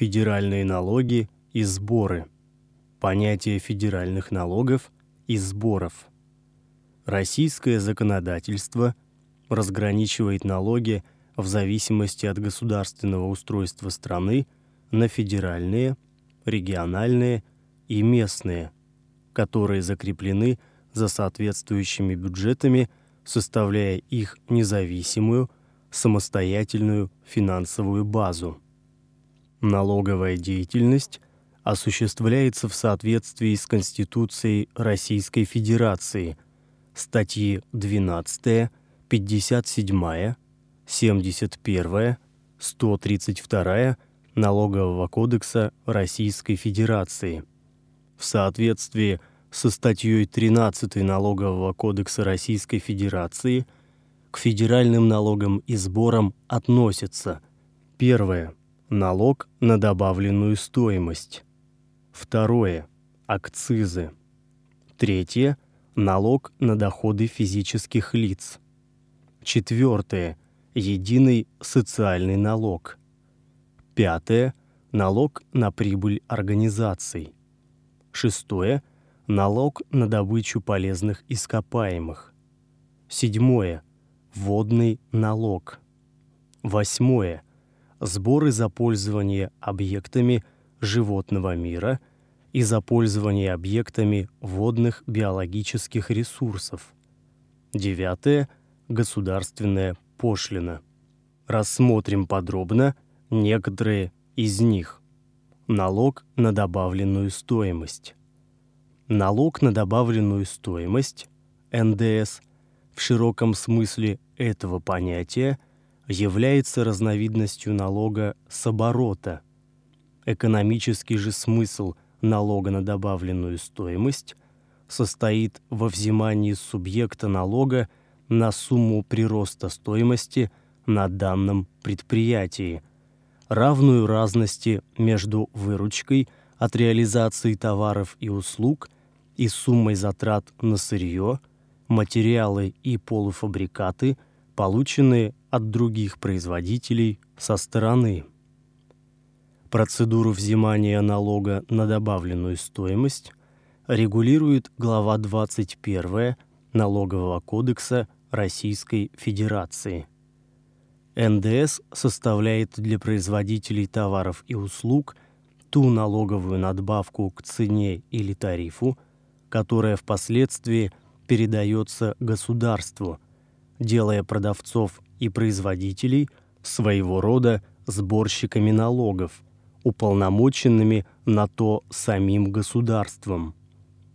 Федеральные налоги и сборы. Понятие федеральных налогов и сборов. Российское законодательство разграничивает налоги в зависимости от государственного устройства страны на федеральные, региональные и местные, которые закреплены за соответствующими бюджетами, составляя их независимую, самостоятельную финансовую базу. Налоговая деятельность осуществляется в соответствии с Конституцией Российской Федерации, статьи 12, 57, 71, 132 Налогового кодекса Российской Федерации. В соответствии со статьей 13 Налогового кодекса Российской Федерации к федеральным налогам и сборам относятся первое налог на добавленную стоимость. Второе акцизы. Третье налог на доходы физических лиц. Четвертое единый социальный налог. Пятое налог на прибыль организаций. Шестое налог на добычу полезных ископаемых. Седьмое водный налог. Восьмое сборы за пользование объектами животного мира и за пользование объектами водных биологических ресурсов. Девятое государственная пошлина. Рассмотрим подробно некоторые из них. Налог на добавленную стоимость. Налог на добавленную стоимость НДС в широком смысле этого понятия – является разновидностью налога с оборота. Экономический же смысл налога на добавленную стоимость состоит во взимании субъекта налога на сумму прироста стоимости на данном предприятии, равную разности между выручкой от реализации товаров и услуг и суммой затрат на сырье, материалы и полуфабрикаты, полученные от других производителей со стороны. Процедуру взимания налога на добавленную стоимость регулирует глава 21 Налогового кодекса Российской Федерации. НДС составляет для производителей товаров и услуг ту налоговую надбавку к цене или тарифу, которая впоследствии передается государству, делая продавцов и производителей своего рода сборщиками налогов, уполномоченными на то самим государством.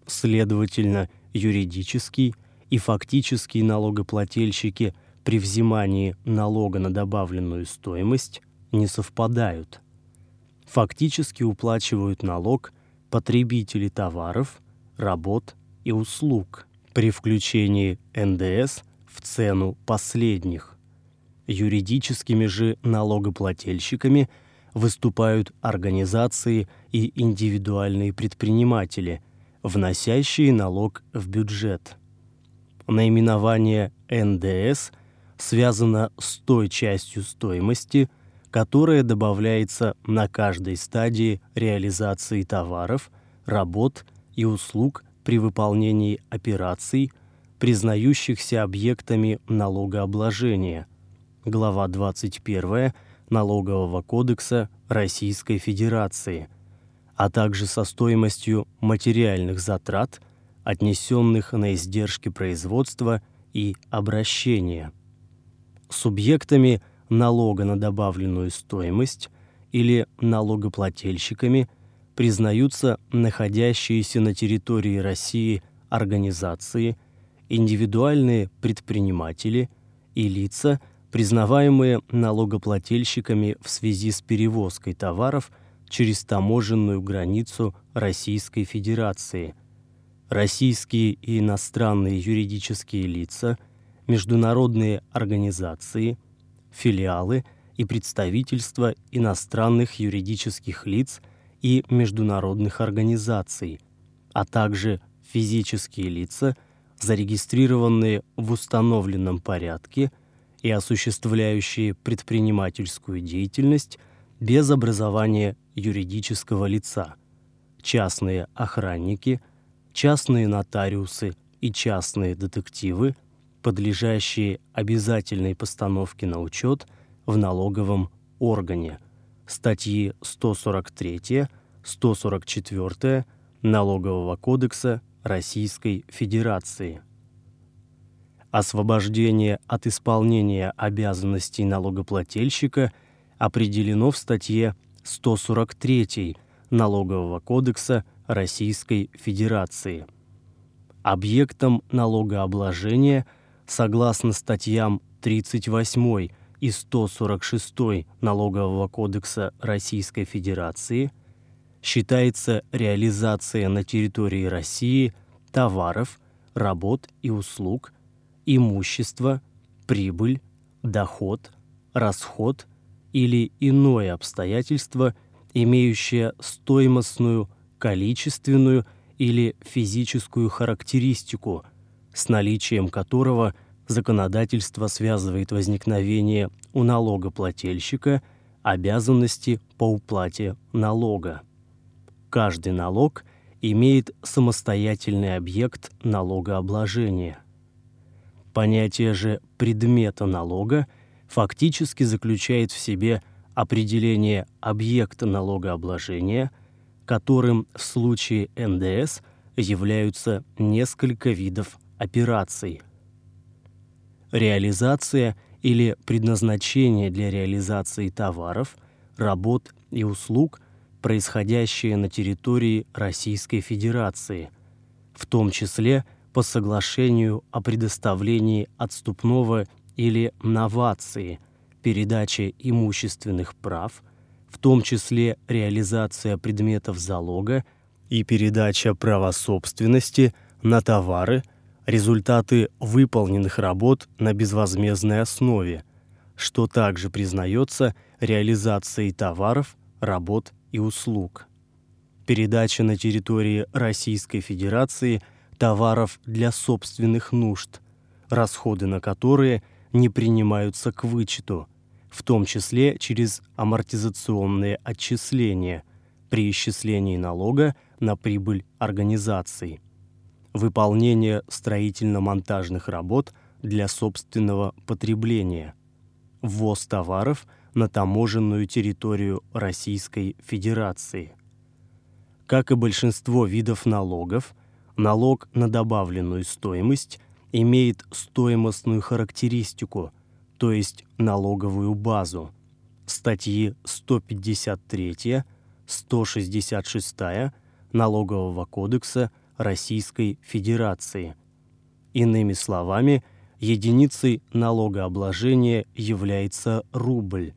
Следовательно, юридический и фактический налогоплательщики при взимании налога на добавленную стоимость не совпадают. Фактически уплачивают налог потребители товаров, работ и услуг при включении НДС в цену последних. Юридическими же налогоплательщиками выступают организации и индивидуальные предприниматели, вносящие налог в бюджет. Наименование НДС связано с той частью стоимости, которая добавляется на каждой стадии реализации товаров, работ и услуг при выполнении операций, признающихся объектами налогообложения – глава 21 Налогового кодекса Российской Федерации, а также со стоимостью материальных затрат, отнесенных на издержки производства и обращения. Субъектами налога на добавленную стоимость или налогоплательщиками признаются находящиеся на территории России организации, индивидуальные предприниматели и лица – признаваемые налогоплательщиками в связи с перевозкой товаров через таможенную границу Российской Федерации, российские и иностранные юридические лица, международные организации, филиалы и представительства иностранных юридических лиц и международных организаций, а также физические лица, зарегистрированные в установленном порядке – и осуществляющие предпринимательскую деятельность без образования юридического лица, частные охранники, частные нотариусы и частные детективы, подлежащие обязательной постановке на учет в налоговом органе. Статьи 143, 144 Налогового кодекса Российской Федерации. Освобождение от исполнения обязанностей налогоплательщика определено в статье 143 Налогового кодекса Российской Федерации. Объектом налогообложения согласно статьям 38 и 146 Налогового кодекса Российской Федерации считается реализация на территории России товаров, работ и услуг, имущество, прибыль, доход, расход или иное обстоятельство, имеющее стоимостную, количественную или физическую характеристику, с наличием которого законодательство связывает возникновение у налогоплательщика обязанности по уплате налога. Каждый налог имеет самостоятельный объект налогообложения. Понятие же предмета налога фактически заключает в себе определение объекта налогообложения, которым в случае НДС являются несколько видов операций. Реализация или предназначение для реализации товаров, работ и услуг, происходящие на территории Российской Федерации, в том числе – по соглашению о предоставлении отступного или новации, передаче имущественных прав, в том числе реализация предметов залога и передача права собственности на товары, результаты выполненных работ на безвозмездной основе, что также признается реализацией товаров, работ и услуг. Передача на территории Российской Федерации – товаров для собственных нужд, расходы на которые не принимаются к вычету, в том числе через амортизационные отчисления при исчислении налога на прибыль организаций, выполнение строительно-монтажных работ для собственного потребления, ввоз товаров на таможенную территорию Российской Федерации. Как и большинство видов налогов – налог на добавленную стоимость имеет стоимостную характеристику, то есть налоговую базу. Статьи 153, 166 Налогового кодекса Российской Федерации. Иными словами, единицей налогообложения является рубль,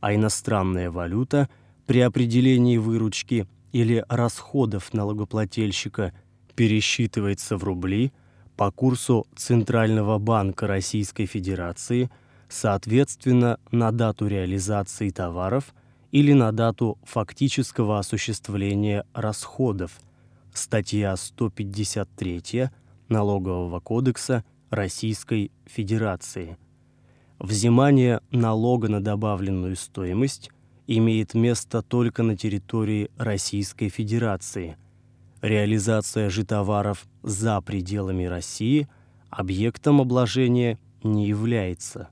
а иностранная валюта при определении выручки или расходов налогоплательщика пересчитывается в рубли по курсу Центрального банка Российской Федерации, соответственно, на дату реализации товаров или на дату фактического осуществления расходов. Статья 153 Налогового кодекса Российской Федерации. Взимание налога на добавленную стоимость имеет место только на территории Российской Федерации – Реализация же товаров за пределами России объектом обложения не является.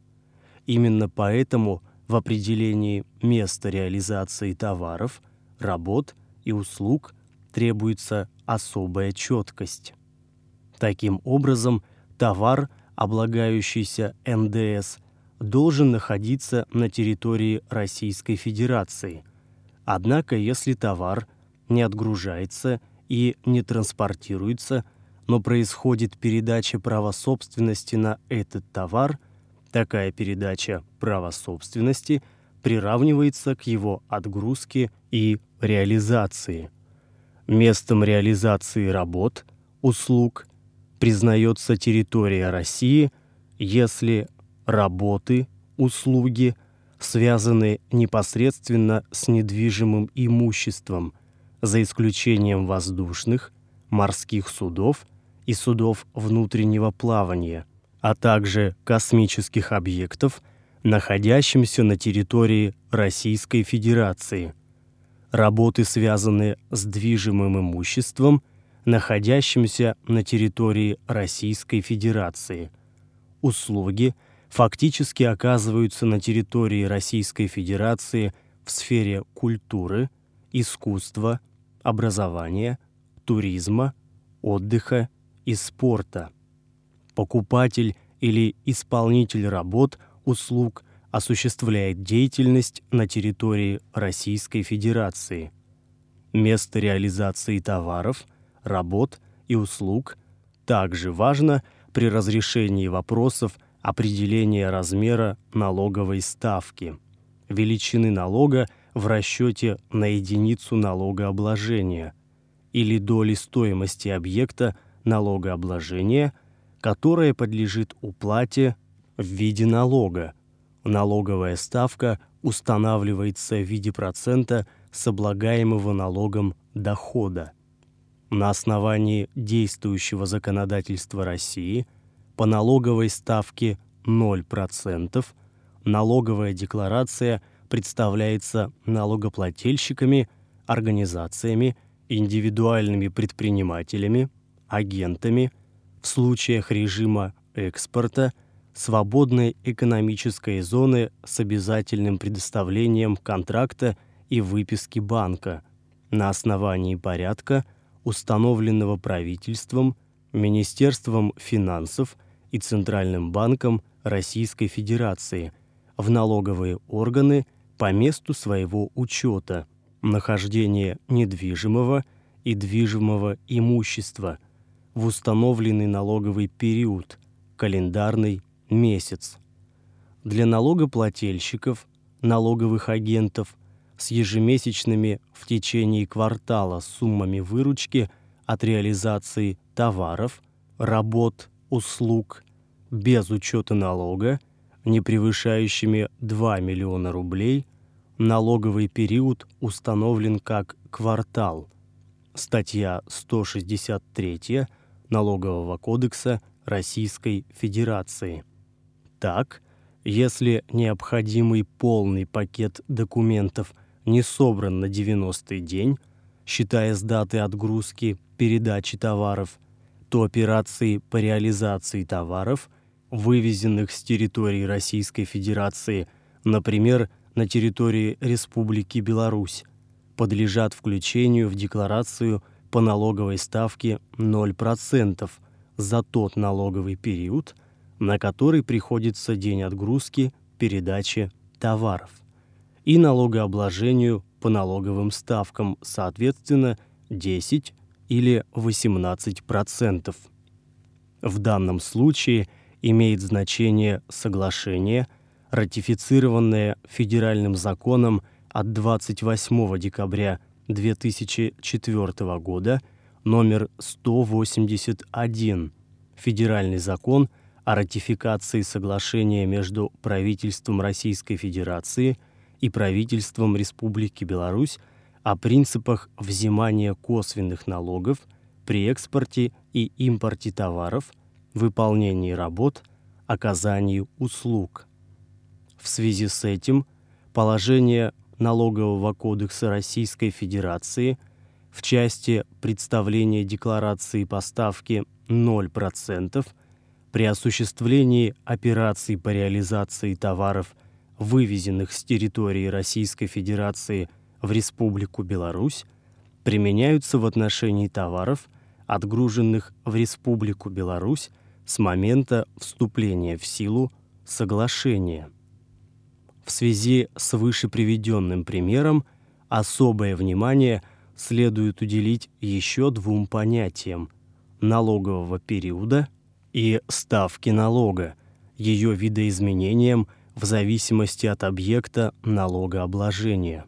Именно поэтому в определении места реализации товаров, работ и услуг требуется особая четкость. Таким образом, товар, облагающийся НДС, должен находиться на территории Российской Федерации. Однако, если товар не отгружается и не транспортируется, но происходит передача права собственности на этот товар, такая передача права собственности приравнивается к его отгрузке и реализации. Местом реализации работ, услуг признается территория России, если работы, услуги связаны непосредственно с недвижимым имуществом – за исключением воздушных, морских судов и судов внутреннего плавания, а также космических объектов, находящимся на территории Российской Федерации. Работы, связанные с движимым имуществом, находящимся на территории Российской Федерации. Услуги фактически оказываются на территории Российской Федерации в сфере культуры, искусства, образования, туризма, отдыха и спорта. Покупатель или исполнитель работ, услуг осуществляет деятельность на территории Российской Федерации. Место реализации товаров, работ и услуг также важно при разрешении вопросов определения размера налоговой ставки, величины налога в расчете на единицу налогообложения или доли стоимости объекта налогообложения, которая подлежит уплате в виде налога. Налоговая ставка устанавливается в виде процента с облагаемого налогом дохода. На основании действующего законодательства России по налоговой ставке 0% налоговая декларация представляется налогоплательщиками, организациями, индивидуальными предпринимателями, агентами в случаях режима экспорта свободной экономической зоны с обязательным предоставлением контракта и выписки банка на основании порядка, установленного правительством, Министерством финансов и Центральным банком Российской Федерации в налоговые органы – по месту своего учета, нахождения недвижимого и движимого имущества в установленный налоговый период, календарный месяц. Для налогоплательщиков, налоговых агентов с ежемесячными в течение квартала суммами выручки от реализации товаров, работ, услуг без учета налога, не превышающими 2 миллиона рублей, налоговый период установлен как квартал. Статья 163 Налогового кодекса Российской Федерации. Так, если необходимый полный пакет документов не собран на 90-й день, считая с даты отгрузки передачи товаров, то операции по реализации товаров, вывезенных с территории Российской Федерации, например, на территории Республики Беларусь подлежат включению в декларацию по налоговой ставке 0% за тот налоговый период, на который приходится день отгрузки передачи товаров, и налогообложению по налоговым ставкам, соответственно, 10 или 18%. В данном случае имеет значение соглашение – ратифицированное федеральным законом от 28 декабря 2004 года номер 181 Федеральный закон о ратификации соглашения между правительством Российской Федерации и правительством Республики Беларусь о принципах взимания косвенных налогов при экспорте и импорте товаров, выполнении работ, оказании услуг – в связи с этим положение Налогового кодекса Российской Федерации в части представления декларации поставки 0% при осуществлении операций по реализации товаров, вывезенных с территории Российской Федерации в Республику Беларусь, применяются в отношении товаров, отгруженных в Республику Беларусь с момента вступления в силу соглашения. В связи с выше приведенным примером особое внимание следует уделить еще двум понятиям – налогового периода и ставки налога, ее видоизменением в зависимости от объекта налогообложения.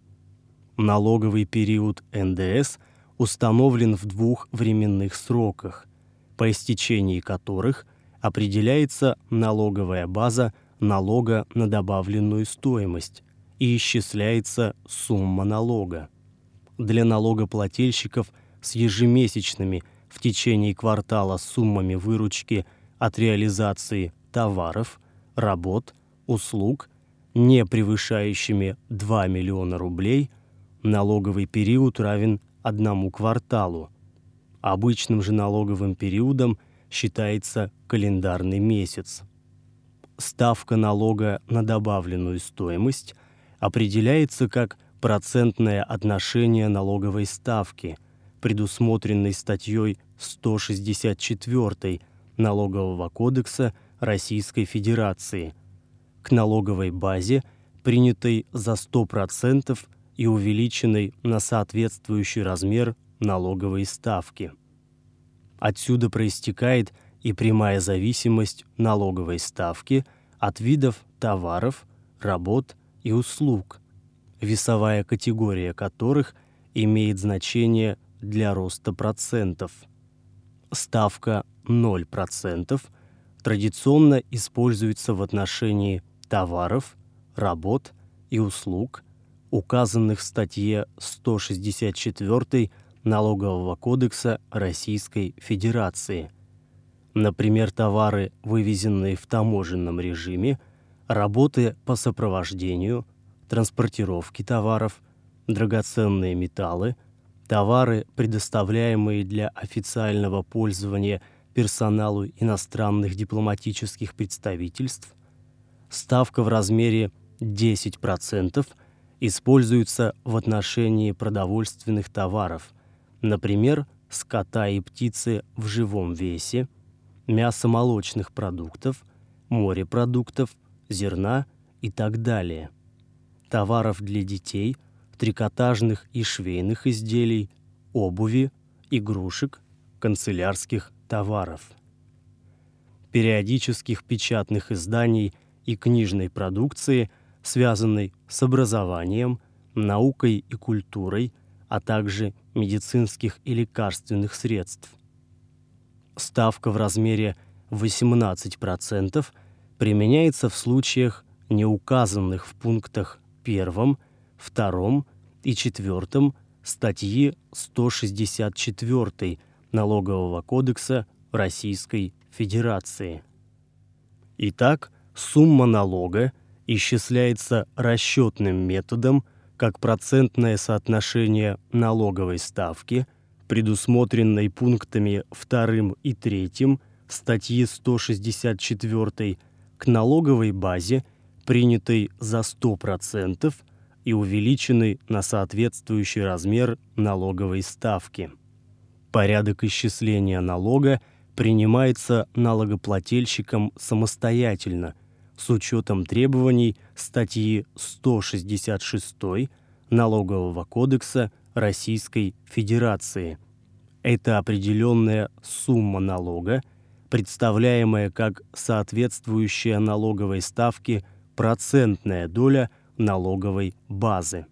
Налоговый период НДС установлен в двух временных сроках, по истечении которых определяется налоговая база налога на добавленную стоимость и исчисляется сумма налога. Для налогоплательщиков с ежемесячными в течение квартала суммами выручки от реализации товаров, работ, услуг не превышающими 2 миллиона рублей, налоговый период равен одному кварталу. Обычным же налоговым периодом считается календарный месяц. Ставка налога на добавленную стоимость определяется как процентное отношение налоговой ставки, предусмотренной статьей 164 Налогового кодекса Российской Федерации, к налоговой базе, принятой за 100% и увеличенной на соответствующий размер налоговой ставки. Отсюда проистекает и прямая зависимость налоговой ставки от видов товаров, работ и услуг, весовая категория которых имеет значение для роста процентов. Ставка 0% традиционно используется в отношении товаров, работ и услуг, указанных в статье 164 Налогового кодекса Российской Федерации. Например, товары, вывезенные в таможенном режиме, работы по сопровождению, транспортировке товаров, драгоценные металлы, товары, предоставляемые для официального пользования персоналу иностранных дипломатических представительств, ставка в размере 10% используется в отношении продовольственных товаров, например, скота и птицы в живом весе, мясо молочных продуктов, морепродуктов, зерна и так далее, товаров для детей, трикотажных и швейных изделий, обуви, игрушек, канцелярских товаров, периодических печатных изданий и книжной продукции, связанной с образованием, наукой и культурой, а также медицинских и лекарственных средств. Ставка в размере 18% применяется в случаях, не указанных в пунктах 1, 2 и 4 статьи 164 Налогового кодекса Российской Федерации. Итак, сумма налога исчисляется расчетным методом как процентное соотношение налоговой ставки, предусмотренной пунктами 2 и 3 статьи 164 к налоговой базе, принятой за 100% и увеличенной на соответствующий размер налоговой ставки. Порядок исчисления налога принимается налогоплательщиком самостоятельно с учетом требований статьи 166 Налогового кодекса Российской Федерации. Это определенная сумма налога, представляемая как соответствующая налоговой ставке процентная доля налоговой базы.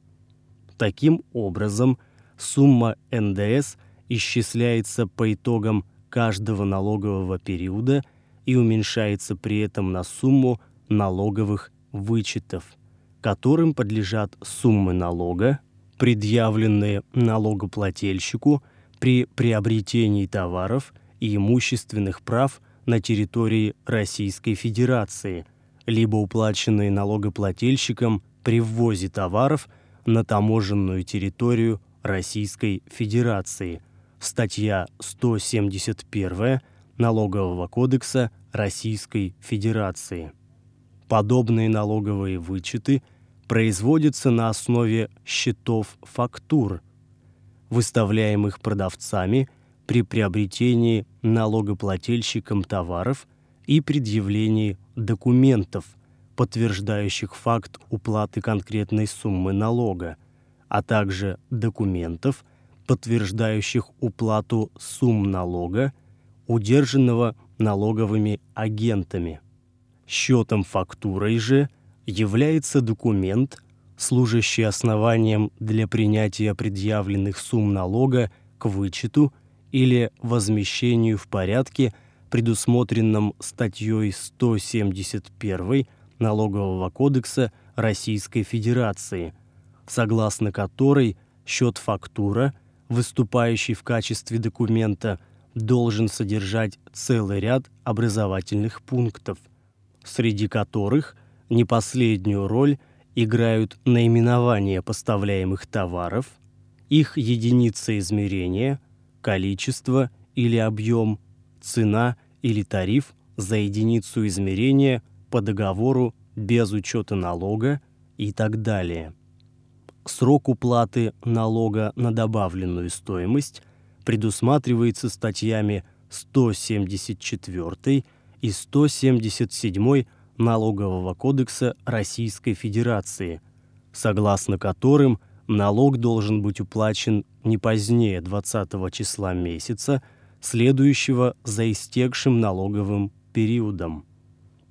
Таким образом, сумма НДС исчисляется по итогам каждого налогового периода и уменьшается при этом на сумму налоговых вычетов, которым подлежат суммы налога, предъявленные налогоплательщику при приобретении товаров и имущественных прав на территории Российской Федерации, либо уплаченные налогоплательщиком при ввозе товаров на таможенную территорию Российской Федерации. Статья 171 Налогового кодекса Российской Федерации. Подобные налоговые вычеты производятся на основе счетов фактур, выставляемых продавцами – при приобретении налогоплательщиком товаров и предъявлении документов, подтверждающих факт уплаты конкретной суммы налога, а также документов, подтверждающих уплату сумм налога, удержанного налоговыми агентами. Счетом фактурой же является документ, служащий основанием для принятия предъявленных сумм налога к вычету или возмещению в порядке, предусмотренном статьей 171 Налогового кодекса Российской Федерации, согласно которой счет-фактура, выступающий в качестве документа, должен содержать целый ряд образовательных пунктов, среди которых не последнюю роль играют наименования поставляемых товаров, их единица измерения, количество или объем, цена или тариф за единицу измерения по договору без учета налога и так далее. Срок уплаты налога на добавленную стоимость предусматривается статьями 174 и 177 Налогового кодекса Российской Федерации, согласно которым налог должен быть уплачен не позднее 20 числа месяца, следующего за истекшим налоговым периодом.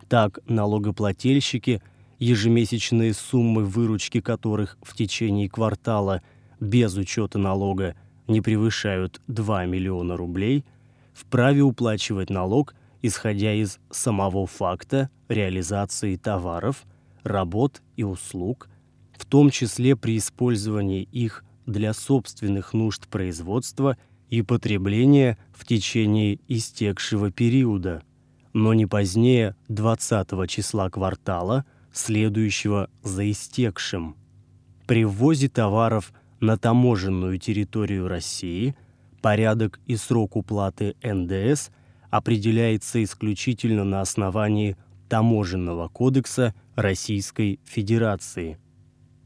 Так, налогоплательщики, ежемесячные суммы выручки которых в течение квартала без учета налога не превышают 2 миллиона рублей, вправе уплачивать налог, исходя из самого факта реализации товаров, работ и услуг, в том числе при использовании их для собственных нужд производства и потребления в течение истекшего периода – но не позднее 20 числа квартала, следующего за истекшим. При ввозе товаров на таможенную территорию России порядок и срок уплаты НДС определяется исключительно на основании Таможенного кодекса Российской Федерации.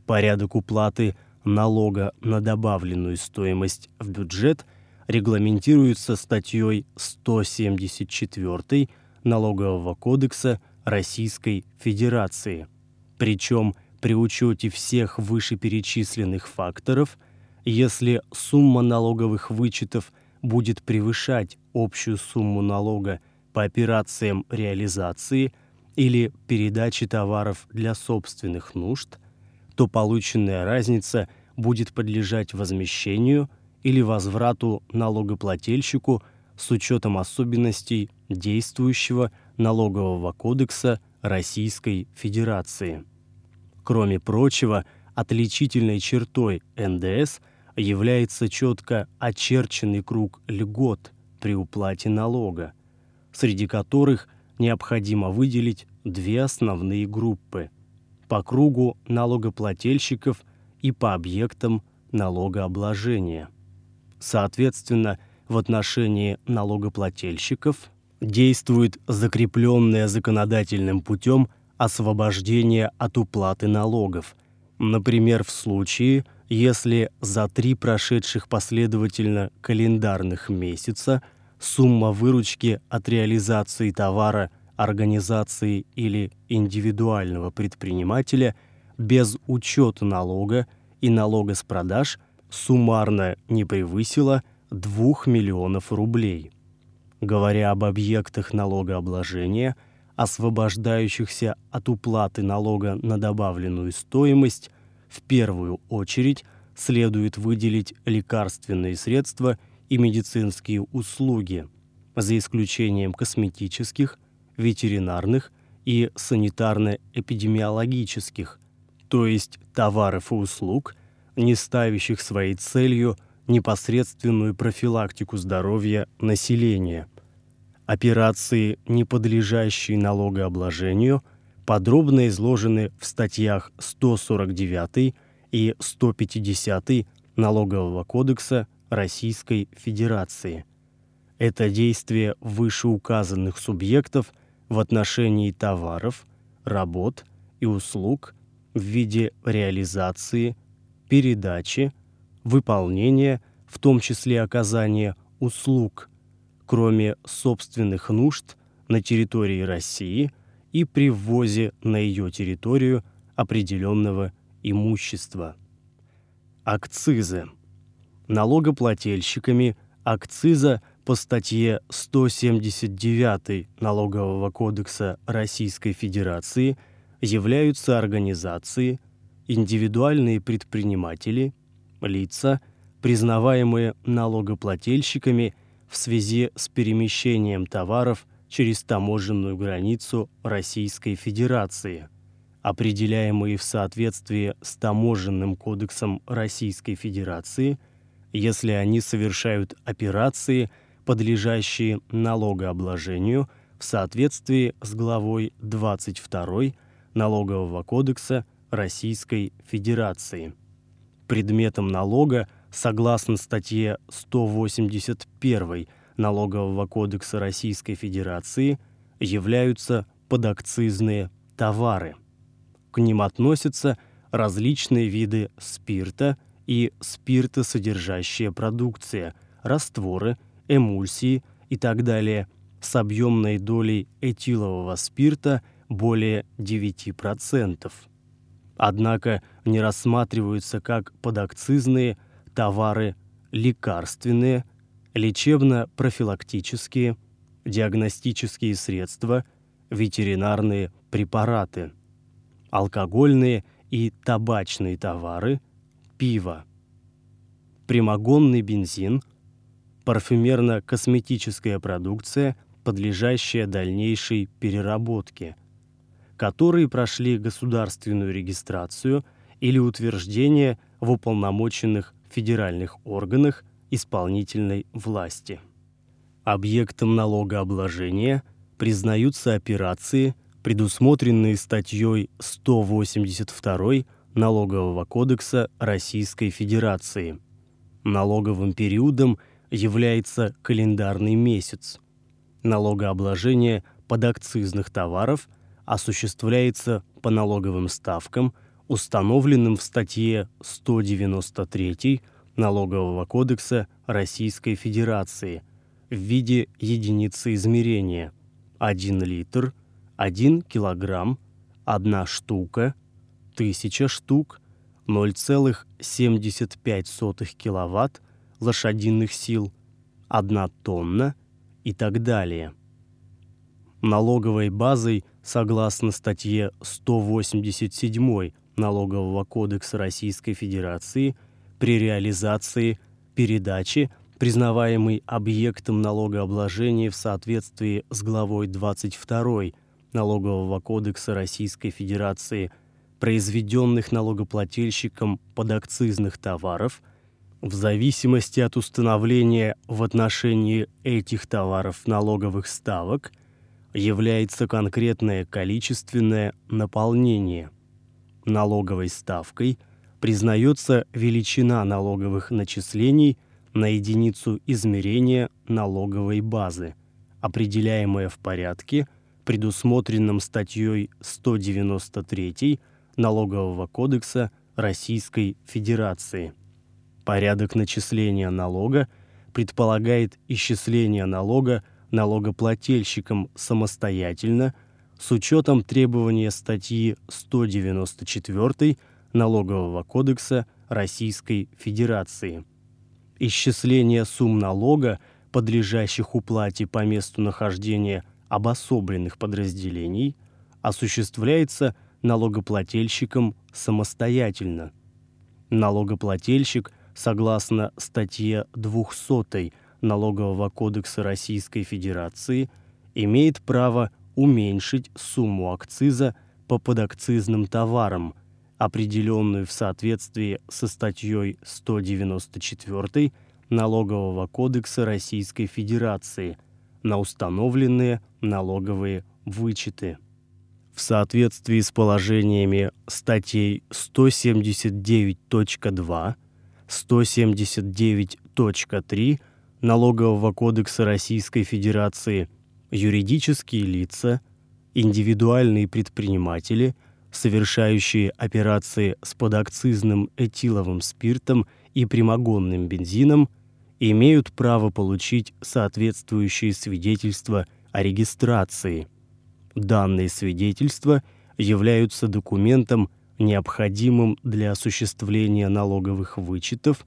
Порядок уплаты налога на добавленную стоимость в бюджет регламентируется статьей 174 Налогового кодекса Российской Федерации. Причем при учете всех вышеперечисленных факторов, если сумма налоговых вычетов будет превышать общую сумму налога по операциям реализации или передачи товаров для собственных нужд, то полученная разница будет подлежать возмещению или возврату налогоплательщику с учетом особенностей действующего налогового кодекса Российской Федерации. Кроме прочего, отличительной чертой НДС является четко очерченный круг льгот при уплате налога, среди которых необходимо выделить две основные группы – по кругу налогоплательщиков и по объектам налогообложения. Соответственно, в отношении налогоплательщиков действует закрепленное законодательным путем освобождение от уплаты налогов. Например, в случае, если за три прошедших последовательно календарных месяца сумма выручки от реализации товара организации или индивидуального предпринимателя без учета налога и налога с продаж суммарно не превысила 2 миллионов рублей. Говоря об объектах налогообложения, освобождающихся от уплаты налога на добавленную стоимость, в первую очередь следует выделить лекарственные средства и медицинские услуги, за исключением косметических, ветеринарных и санитарно-эпидемиологических, то есть товаров и услуг, не ставящих своей целью – непосредственную профилактику здоровья населения. Операции, не подлежащие налогообложению, подробно изложены в статьях 149 и 150 Налогового кодекса Российской Федерации. Это действие вышеуказанных субъектов в отношении товаров, работ и услуг в виде реализации, передачи, выполнение, в том числе оказание услуг, кроме собственных нужд на территории России и при ввозе на ее территорию определенного имущества. Акцизы. Налогоплательщиками акциза по статье 179 Налогового кодекса Российской Федерации являются организации, индивидуальные предприниматели – лица, признаваемые налогоплательщиками в связи с перемещением товаров через таможенную границу Российской Федерации, определяемые в соответствии с Таможенным кодексом Российской Федерации, если они совершают операции, подлежащие налогообложению в соответствии с главой 22 Налогового кодекса Российской Федерации. Предметом налога, согласно статье 181 Налогового кодекса Российской Федерации, являются подакцизные товары. К ним относятся различные виды спирта и спиртосодержащая продукция, растворы, эмульсии и так далее с объемной долей этилового спирта более 9%. Однако не рассматриваются как подакцизные товары лекарственные, лечебно-профилактические, диагностические средства, ветеринарные препараты, алкогольные и табачные товары, пиво, прямогонный бензин, парфюмерно-косметическая продукция, подлежащая дальнейшей переработке, которые прошли государственную регистрацию или утверждение в уполномоченных федеральных органах исполнительной власти. Объектом налогообложения признаются операции, предусмотренные статьей 182 Налогового кодекса Российской Федерации. Налоговым периодом является календарный месяц. Налогообложение подакцизных товаров осуществляется по налоговым ставкам, установленным в статье 193 Налогового кодекса Российской Федерации в виде единицы измерения 1 литр, 1 килограмм, 1 штука, 1000 штук, 0,75 киловатт лошадиных сил, 1 тонна и так далее. Налоговой базой, согласно статье 187 Налогового кодекса Российской Федерации, при реализации передачи, признаваемой объектом налогообложения в соответствии с главой 22 Налогового кодекса Российской Федерации – произведенных налогоплательщиком подакцизных товаров, в зависимости от установления в отношении этих товаров налоговых ставок, является конкретное количественное наполнение. Налоговой ставкой признается величина налоговых начислений на единицу измерения налоговой базы, определяемая в порядке, предусмотренном статьей 193 Налогового кодекса Российской Федерации. Порядок начисления налога предполагает исчисление налога налогоплательщиком самостоятельно с учетом требования статьи 194 Налогового кодекса Российской Федерации. Исчисление сумм налога, подлежащих уплате по месту нахождения обособленных подразделений, осуществляется налогоплательщиком самостоятельно. Налогоплательщик, согласно статье 200 Налогового кодекса Российской Федерации, имеет право уменьшить сумму акциза по подакцизным товарам, определенную в соответствии со статьей 194 Налогового кодекса Российской Федерации на установленные налоговые вычеты. В соответствии с положениями статей 179.2, 179.3 Налогового кодекса Российской Федерации юридические лица, индивидуальные предприниматели, совершающие операции с подакцизным этиловым спиртом и прямогонным бензином, имеют право получить соответствующие свидетельства о регистрации – Данные свидетельства являются документом, необходимым для осуществления налоговых вычетов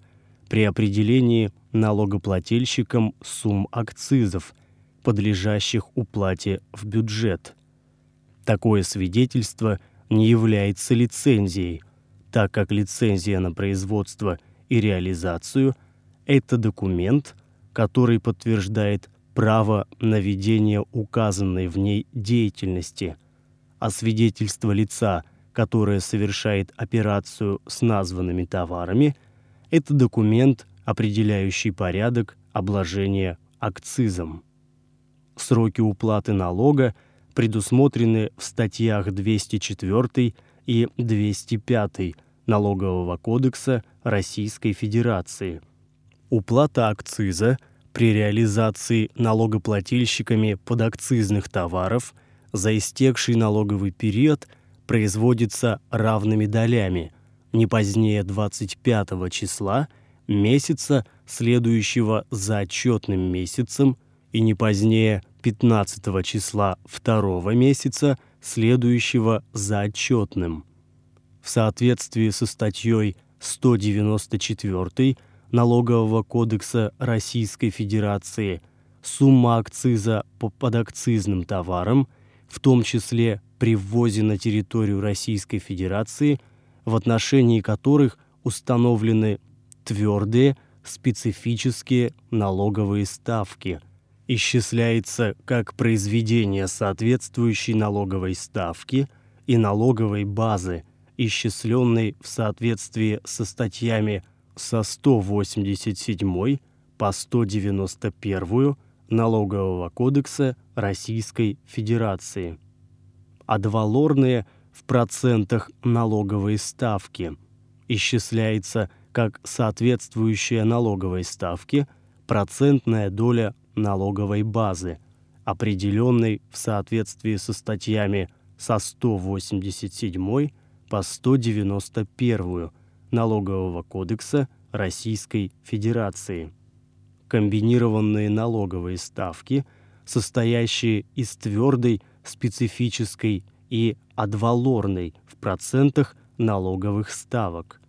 при определении налогоплательщикам сумм акцизов, подлежащих уплате в бюджет. Такое свидетельство не является лицензией, так как лицензия на производство и реализацию – это документ, который подтверждает право на ведение указанной в ней деятельности, а свидетельство лица, которое совершает операцию с названными товарами, это документ, определяющий порядок обложения акцизом. Сроки уплаты налога предусмотрены в статьях 204 и 205 Налогового кодекса Российской Федерации. Уплата акциза при реализации налогоплательщиками подакцизных товаров за истекший налоговый период производится равными долями не позднее 25 числа месяца, следующего за отчетным месяцем, и не позднее 15 числа второго месяца, следующего за отчетным. В соответствии со статьей 194 Налогового кодекса Российской Федерации сумма акциза по подакцизным товарам, в том числе при ввозе на территорию Российской Федерации, в отношении которых установлены твердые специфические налоговые ставки – исчисляется как произведение соответствующей налоговой ставки и налоговой базы, исчисленной в соответствии со статьями со 187 по 191 Налогового кодекса Российской Федерации. Адвалорные в процентах налоговые ставки исчисляется как соответствующая налоговой ставке процентная доля налоговой базы, определенной в соответствии со статьями со 187 по 191 Налогового кодекса Российской Федерации. Комбинированные налоговые ставки, состоящие из твердой, специфической и адвалорной в процентах налоговых ставок,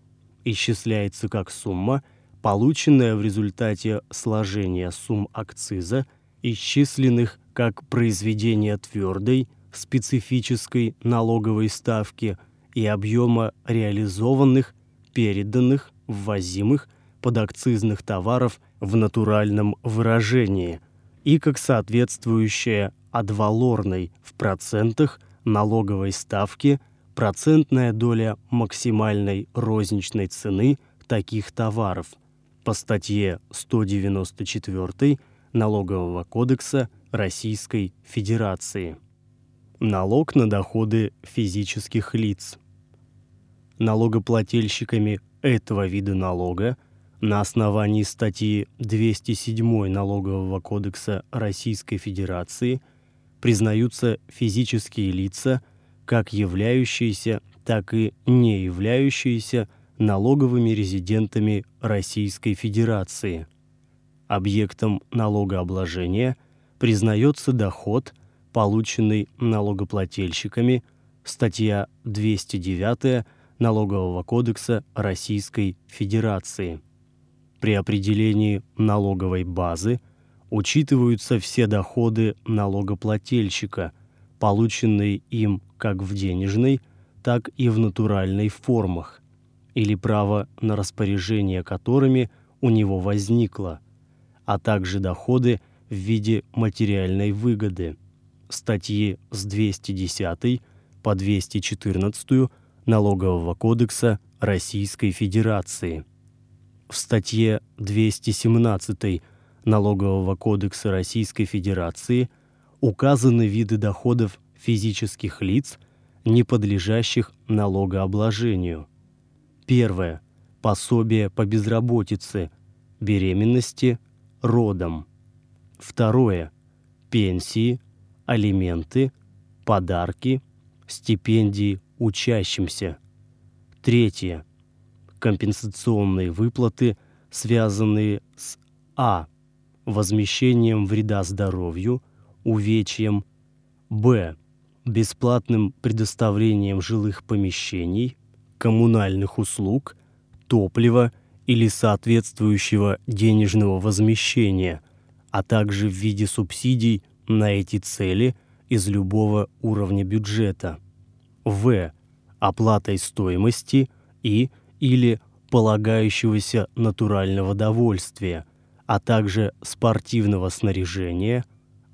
исчисляется как сумма – полученная в результате сложения сумм акциза, исчисленных как произведение твердой, специфической налоговой ставки и объема реализованных, переданных, ввозимых подакцизных товаров в натуральном выражении и как соответствующая адвалорной в процентах налоговой ставки процентная доля максимальной розничной цены таких товаров – по статье 194 Налогового кодекса Российской Федерации. Налог на доходы физических лиц. Налогоплательщиками этого вида налога на основании статьи 207 Налогового кодекса Российской Федерации признаются физические лица, как являющиеся, так и не являющиеся налоговыми резидентами Российской Федерации. Объектом налогообложения признается доход, полученный налогоплательщиками, статья 209 Налогового кодекса Российской Федерации. При определении налоговой базы учитываются все доходы налогоплательщика, полученные им как в денежной, так и в натуральной формах – или право на распоряжение которыми у него возникло, а также доходы в виде материальной выгоды. Статьи с 210 по 214 Налогового кодекса Российской Федерации. В статье 217 Налогового кодекса Российской Федерации указаны виды доходов физических лиц, не подлежащих налогообложению – Первое. Пособие по безработице, беременности, родам. Второе. Пенсии, алименты, подарки, стипендии учащимся. Третье. Компенсационные выплаты, связанные с А. Возмещением вреда здоровью, увечьем. Б. Бесплатным предоставлением жилых помещений, коммунальных услуг, топлива или соответствующего денежного возмещения, а также в виде субсидий на эти цели из любого уровня бюджета. В. Оплатой стоимости и или полагающегося натурального довольствия, а также спортивного снаряжения,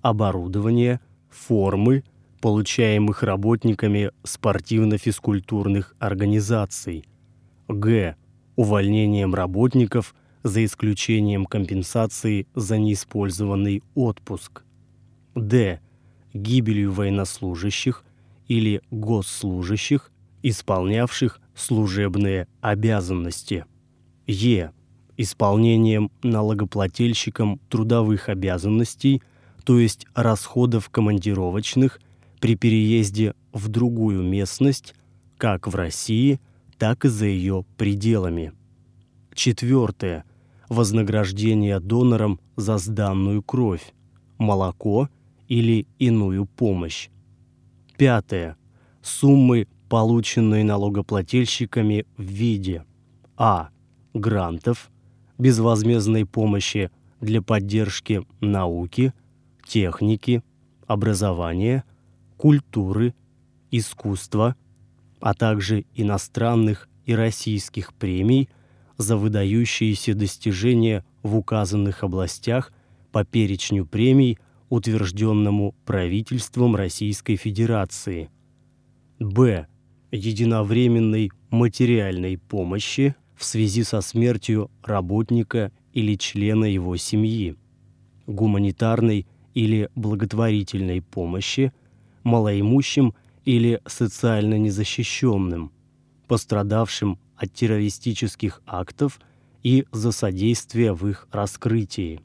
оборудования, формы, получаемых работниками спортивно-физкультурных организаций. Г. Увольнением работников за исключением компенсации за неиспользованный отпуск. Д. гибелью военнослужащих или госслужащих, исполнявших служебные обязанности. Е. Исполнением налогоплательщиком трудовых обязанностей, то есть расходов командировочных при переезде в другую местность, как в России, так и за ее пределами. Четвертое. Вознаграждение донорам за сданную кровь, молоко или иную помощь. Пятое. Суммы, полученные налогоплательщиками в виде а. грантов, безвозмездной помощи для поддержки науки, техники, образования, культуры, искусства, а также иностранных и российских премий за выдающиеся достижения в указанных областях по перечню премий, утвержденному правительством Российской Федерации. Б. Единовременной материальной помощи в связи со смертью работника или члена его семьи, гуманитарной или благотворительной помощи малоимущим или социально незащищенным, пострадавшим от террористических актов и за содействие в их раскрытии.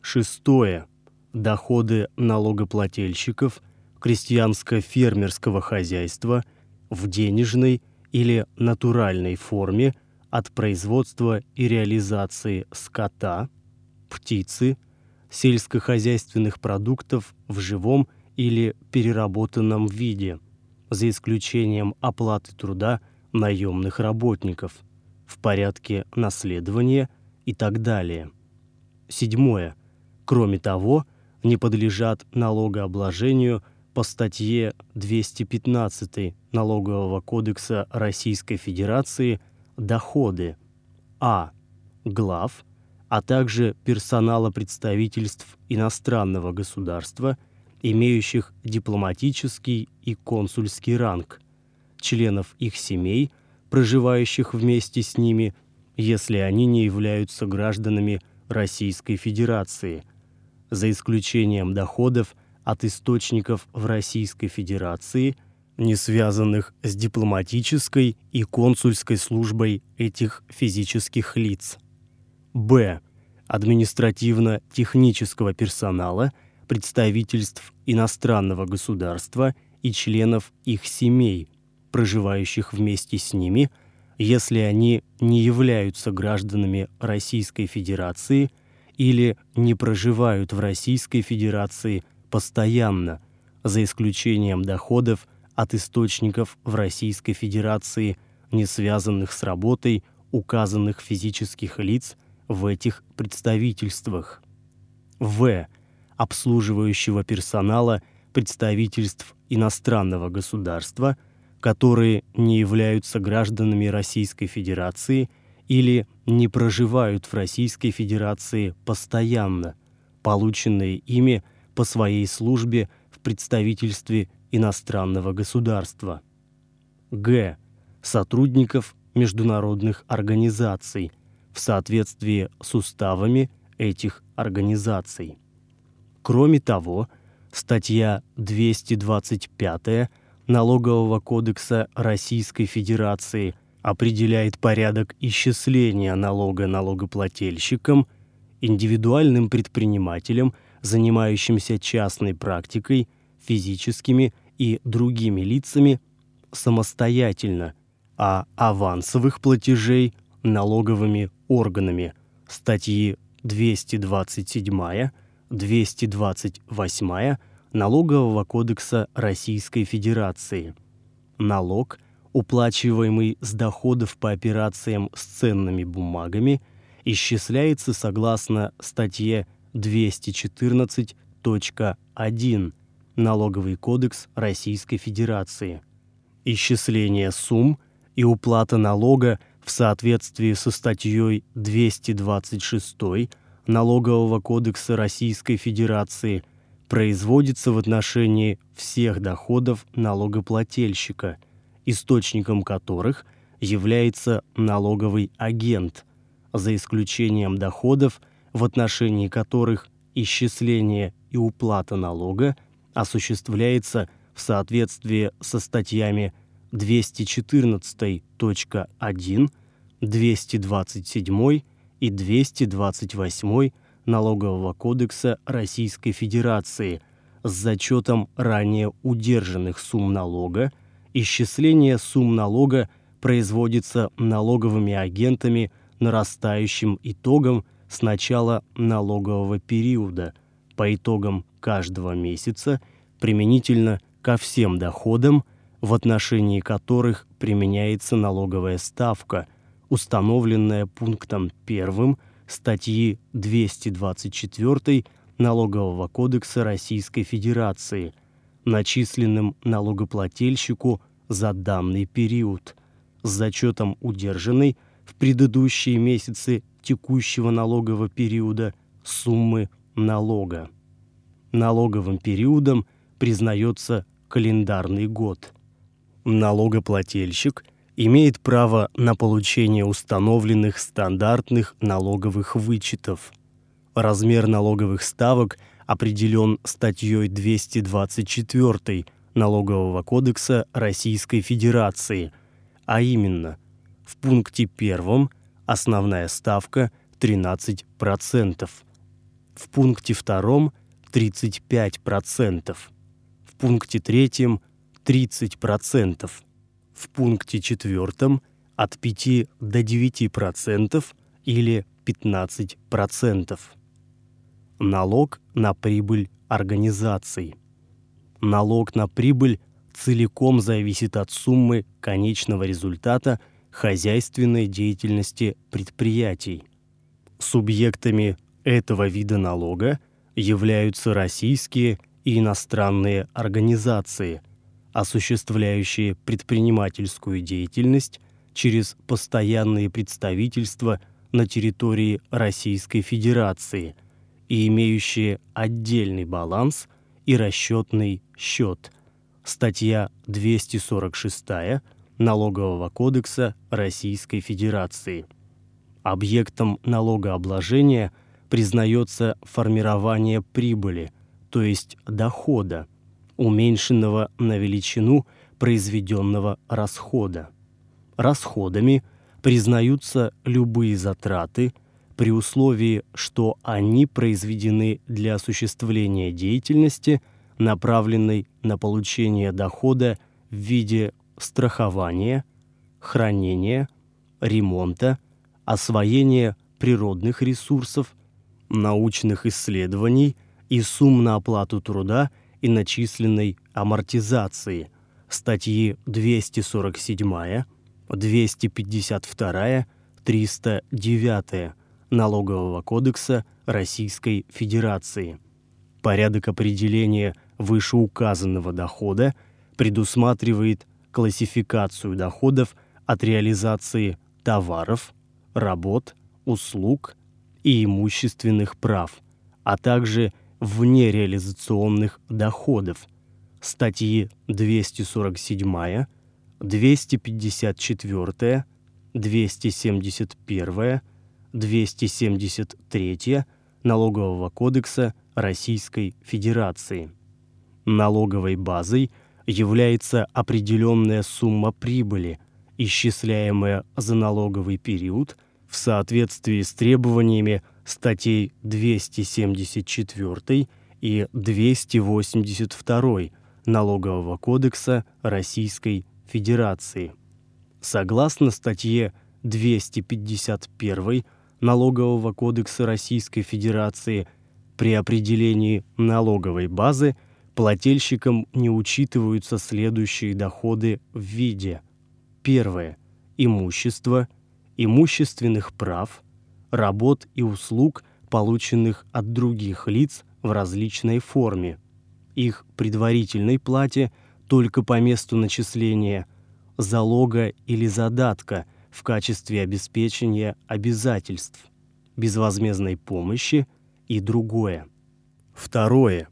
Шестое. Доходы налогоплательщиков крестьянско-фермерского хозяйства в денежной или натуральной форме от производства и реализации скота, птицы, сельскохозяйственных продуктов в живом или переработанном виде, за исключением оплаты труда наемных работников, в порядке наследования и так далее. Седьмое. Кроме того, не подлежат налогообложению по статье 215 Налогового кодекса Российской Федерации доходы а. глав, а также персонала представительств иностранного государства – имеющих дипломатический и консульский ранг, членов их семей, проживающих вместе с ними, если они не являются гражданами Российской Федерации, за исключением доходов от источников в Российской Федерации, не связанных с дипломатической и консульской службой этих физических лиц. Б. Административно-технического персонала – представительств иностранного государства и членов их семей, проживающих вместе с ними, если они не являются гражданами Российской Федерации или не проживают в Российской Федерации постоянно, за исключением доходов от источников в Российской Федерации, не связанных с работой указанных физических лиц в этих представительствах. В обслуживающего персонала представительств иностранного государства, которые не являются гражданами Российской Федерации или не проживают в Российской Федерации постоянно, полученные ими по своей службе в представительстве иностранного государства. Г. Сотрудников международных организаций в соответствии с уставами этих организаций. Кроме того, статья 225 Налогового кодекса Российской Федерации определяет порядок исчисления налога налогоплательщикам, индивидуальным предпринимателям, занимающимся частной практикой, физическими и другими лицами самостоятельно, а авансовых платежей налоговыми органами. Статьи 227 228 Налогового кодекса Российской Федерации. Налог, уплачиваемый с доходов по операциям с ценными бумагами, исчисляется согласно статье 214.1 Налоговый кодекс Российской Федерации. Исчисление сумм и уплата налога в соответствии со статьей 226 Налогового кодекса Российской Федерации производится в отношении всех доходов налогоплательщика, источником которых является налоговый агент, за исключением доходов, в отношении которых исчисление и уплата налога осуществляется в соответствии со статьями 214.1, 227 и 228 Налогового кодекса Российской Федерации с зачетом ранее удержанных сумм налога, исчисление сумм налога производится налоговыми агентами нарастающим итогом с начала налогового периода. По итогам каждого месяца применительно ко всем доходам, в отношении которых применяется налоговая ставка, установленная пунктом 1 статьи 224 Налогового кодекса Российской Федерации, начисленным налогоплательщику за данный период, с зачетом удержанной в предыдущие месяцы текущего налогового периода суммы налога. Налоговым периодом признается календарный год. Налогоплательщик имеет право на получение установленных стандартных налоговых вычетов. Размер налоговых ставок определен статьей 224 Налогового кодекса Российской Федерации, а именно в пункте 1 основная ставка 13%, в пункте 2 35%, в пункте 3 30%, в пункте 4 от 5 до 9% или 15%. Налог на прибыль организаций. Налог на прибыль целиком зависит от суммы конечного результата хозяйственной деятельности предприятий. Субъектами этого вида налога являются российские и иностранные организации, осуществляющие предпринимательскую деятельность через постоянные представительства на территории Российской Федерации и имеющие отдельный баланс и расчетный счет. Статья 246 Налогового кодекса Российской Федерации. Объектом налогообложения – признается формирование прибыли, то есть дохода, уменьшенного на величину произведенного расхода. Расходами признаются любые затраты при условии, что они произведены для осуществления деятельности, направленной на получение дохода в виде страхования, хранения, ремонта, освоения природных ресурсов, научных исследований и сумм на оплату труда и начисленной амортизации, статьи 247, 252, 309 Налогового кодекса Российской Федерации. Порядок определения вышеуказанного дохода предусматривает классификацию доходов от реализации товаров, работ, услуг и имущественных прав, а также внереализационных доходов. Статьи 247, 254, 271, 273 Налогового кодекса Российской Федерации. Налоговой базой является определенная сумма прибыли, исчисляемая за налоговый период – в соответствии с требованиями статей 274 и 282 Налогового кодекса Российской Федерации. Согласно статье 251 Налогового кодекса Российской Федерации, при определении налоговой базы плательщикам не учитываются следующие доходы в виде. Первое. Имущество – имущественных прав, работ и услуг, полученных от других лиц в различной форме, их предварительной плате только по месту начисления, залога или задатка в качестве обеспечения обязательств, безвозмездной помощи и другое. Второе.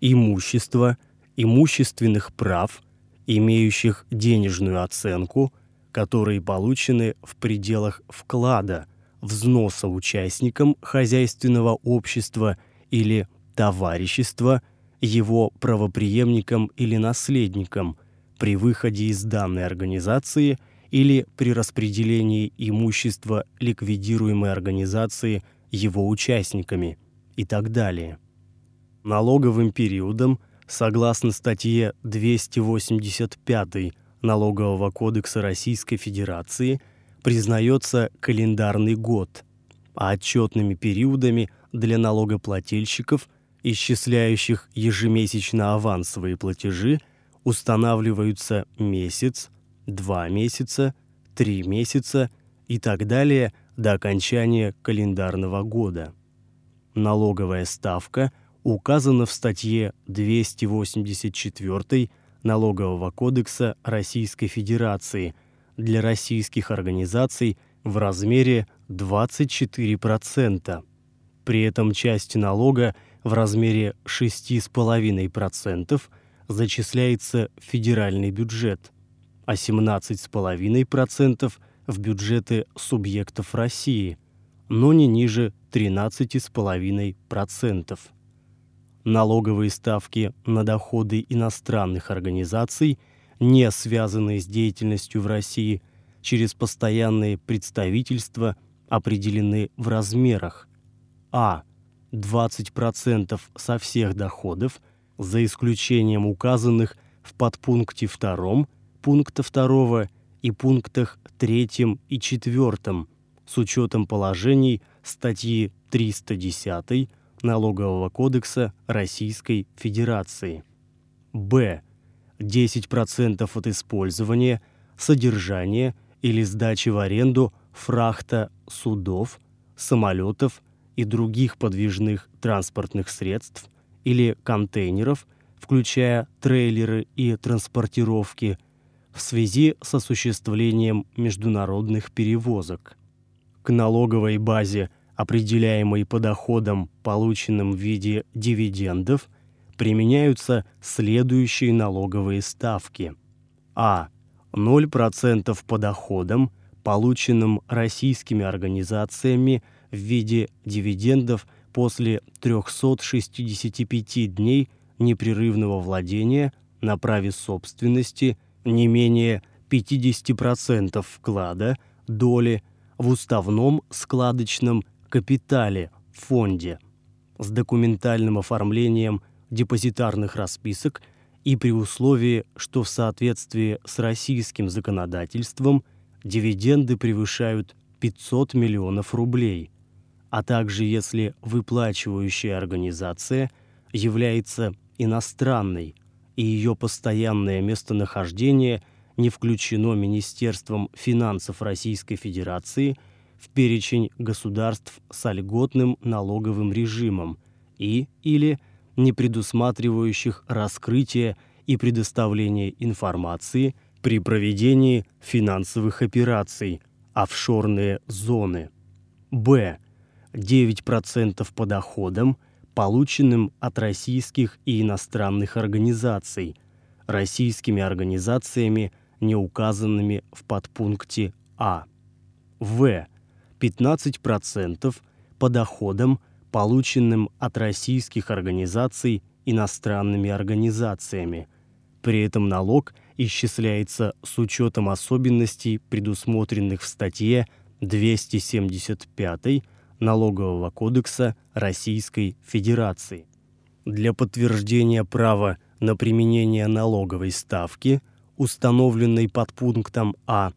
Имущество, имущественных прав, имеющих денежную оценку – которые получены в пределах вклада, взноса участникам хозяйственного общества или товарищества его правопреемникам или наследникам при выходе из данной организации или при распределении имущества ликвидируемой организации его участниками и так далее. Налоговым периодом, согласно статье 285 Налогового кодекса Российской Федерации, признается календарный год, а отчетными периодами для налогоплательщиков, исчисляющих ежемесячно авансовые платежи, устанавливаются месяц, два месяца, три месяца и так далее до окончания календарного года. Налоговая ставка указана в статье 284 Налогового кодекса Российской Федерации для российских организаций в размере 24%. При этом часть налога в размере 6,5% зачисляется в федеральный бюджет – а 17,5% в бюджеты субъектов России, но не ниже 13,5%. Налоговые ставки на доходы иностранных организаций, не связанные с деятельностью в России, через постоянные представительства определены в размерах а. 20% со всех доходов, за исключением указанных в подпункте 2 пункта 2 и пунктах 3 и 4 с учетом положений статьи 310 Налогового кодекса Российской Федерации. Б. 10% от использования, содержания или сдачи в аренду фрахта судов, самолетов и других подвижных транспортных средств или контейнеров, включая трейлеры и транспортировки – в связи с осуществлением международных перевозок. К налоговой базе, определяемой по доходам, полученным в виде дивидендов, применяются следующие налоговые ставки. А. 0% по доходам, полученным российскими организациями в виде дивидендов после 365 дней непрерывного владения на праве собственности – не менее 50% вклада доли в уставном складочном капитале фонде с документальным оформлением депозитарных расписок и при условии, что в соответствии с российским законодательством дивиденды превышают 500 миллионов рублей, а также если выплачивающая организация является иностранной – и ее постоянное местонахождение не включено Министерством финансов Российской Федерации в перечень государств с льготным налоговым режимом и или не предусматривающих раскрытие и предоставление информации при проведении финансовых операций, офшорные зоны. Б. 9% по доходам – полученным от российских и иностранных организаций, российскими организациями, не указанными в подпункте А. В. 15% по доходам, полученным от российских организаций иностранными организациями. При этом налог исчисляется с учетом особенностей, предусмотренных в статье 275 Налогового кодекса Российской Федерации. Для подтверждения права на применение налоговой ставки, установленной под пунктом А,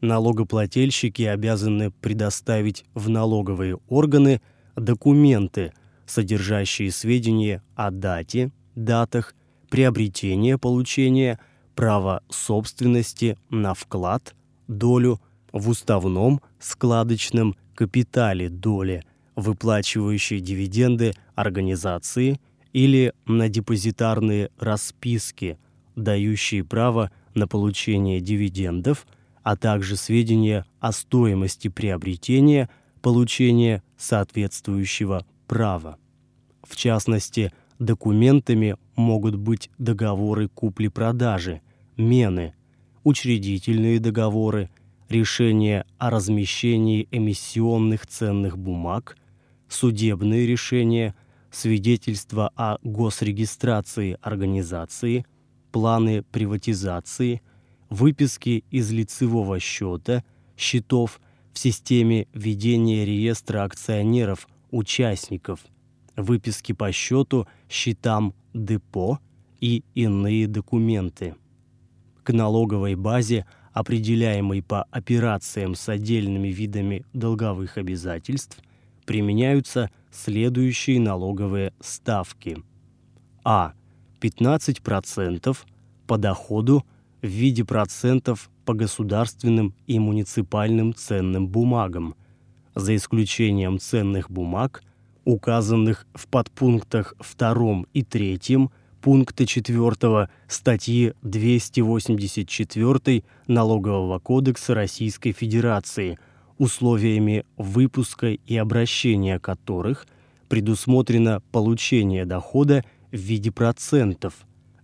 налогоплательщики обязаны предоставить в налоговые органы документы, содержащие сведения о дате, датах, приобретения, получения права собственности на вклад, долю в уставном, складочном капитале доли, выплачивающей дивиденды организации или на депозитарные расписки, дающие право на получение дивидендов, а также сведения о стоимости приобретения, получения соответствующего права. В частности, документами могут быть договоры купли-продажи, мены, учредительные договоры, решение о размещении эмиссионных ценных бумаг, судебные решения, свидетельства о госрегистрации организации, планы приватизации, выписки из лицевого счета, счетов в системе ведения реестра акционеров, участников, выписки по счету, счетам депо и иные документы. К налоговой базе, определяемой по операциям с отдельными видами долговых обязательств, применяются следующие налоговые ставки. А. 15% по доходу в виде процентов по государственным и муниципальным ценным бумагам, за исключением ценных бумаг, указанных в подпунктах 2 и 3 пункта 4 статьи 284 Налогового кодекса Российской Федерации, условиями выпуска и обращения которых предусмотрено получение дохода в виде процентов,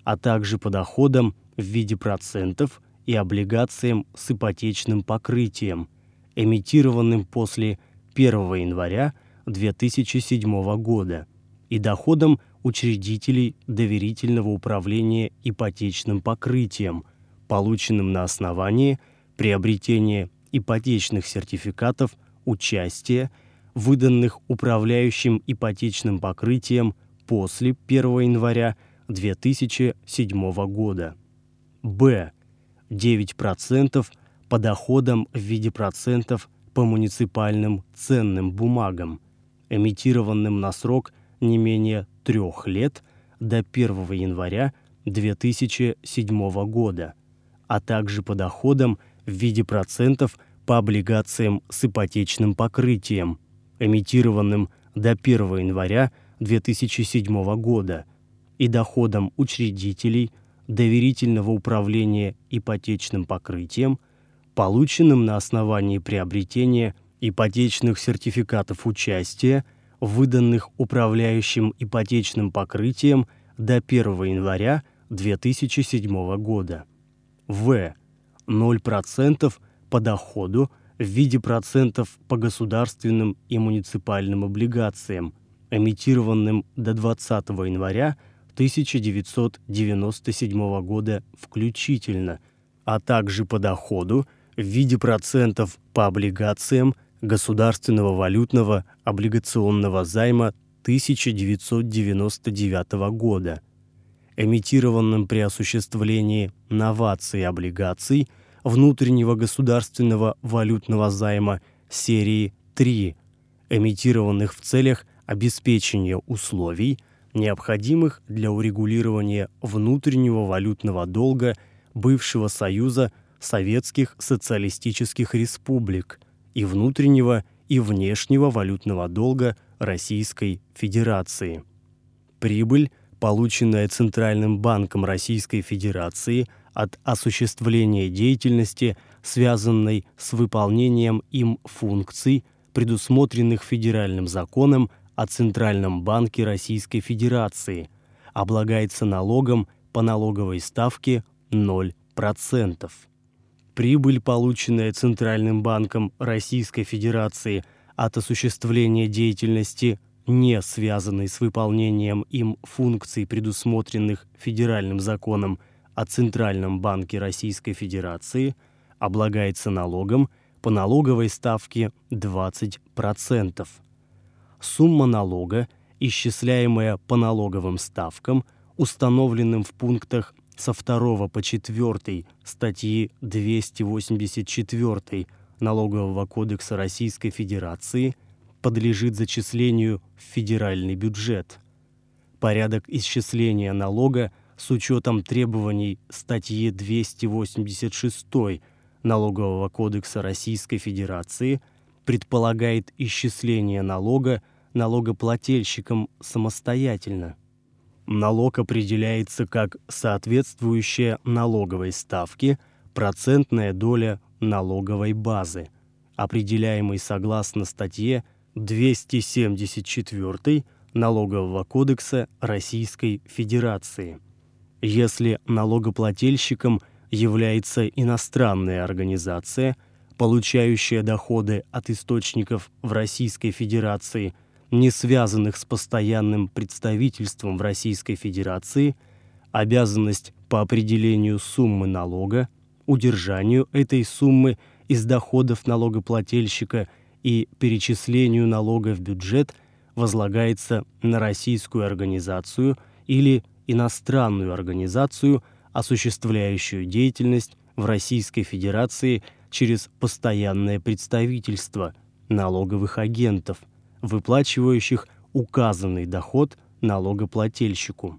а также по доходам в виде процентов и облигациям с ипотечным покрытием, эмитированным после 1 января 2007 года, и доходам учредителей доверительного управления ипотечным покрытием, полученным на основании приобретения ипотечных сертификатов участия, выданных управляющим ипотечным покрытием после 1 января 2007 года. Б. 9% по доходам в виде процентов по муниципальным ценным бумагам, эмитированным на срок не менее трех лет до 1 января 2007 года, а также по доходам в виде процентов по облигациям с ипотечным покрытием, эмитированным до 1 января 2007 года, и доходам учредителей доверительного управления ипотечным покрытием, полученным на основании приобретения ипотечных сертификатов участия, выданных управляющим ипотечным покрытием до 1 января 2007 года. В. 0% по доходу в виде процентов по государственным и муниципальным облигациям, эмитированным до 20 января 1997 года включительно, а также по доходу в виде процентов по облигациям государственного валютного облигационного займа 1999 года, эмитированным при осуществлении новации облигаций внутреннего государственного валютного займа серии 3, эмитированных в целях обеспечения условий, необходимых для урегулирования внутреннего валютного долга бывшего Союза Советских Социалистических Республик – и внутреннего, и внешнего валютного долга Российской Федерации. Прибыль, полученная Центральным банком Российской Федерации от осуществления деятельности, связанной с выполнением им функций, предусмотренных федеральным законом о Центральном банке Российской Федерации, облагается налогом по налоговой ставке 0% прибыль, полученная Центральным банком Российской Федерации от осуществления деятельности, не связанной с выполнением им функций, предусмотренных федеральным законом о Центральном банке Российской Федерации, облагается налогом по налоговой ставке 20%. Сумма налога, исчисляемая по налоговым ставкам, установленным в пунктах со 2 по 4 статьи 284 Налогового кодекса Российской Федерации подлежит зачислению в федеральный бюджет. Порядок исчисления налога с учетом требований статьи 286 Налогового кодекса Российской Федерации предполагает исчисление налога налогоплательщикам самостоятельно – налог определяется как соответствующая налоговой ставке процентная доля налоговой базы, определяемой согласно статье 274 Налогового кодекса Российской Федерации. Если налогоплательщиком является иностранная организация, получающая доходы от источников в Российской Федерации – не связанных с постоянным представительством в Российской Федерации, обязанность по определению суммы налога, удержанию этой суммы из доходов налогоплательщика и перечислению налога в бюджет возлагается на российскую организацию или иностранную организацию, осуществляющую деятельность в Российской Федерации через постоянное представительство налоговых агентов, выплачивающих указанный доход налогоплательщику.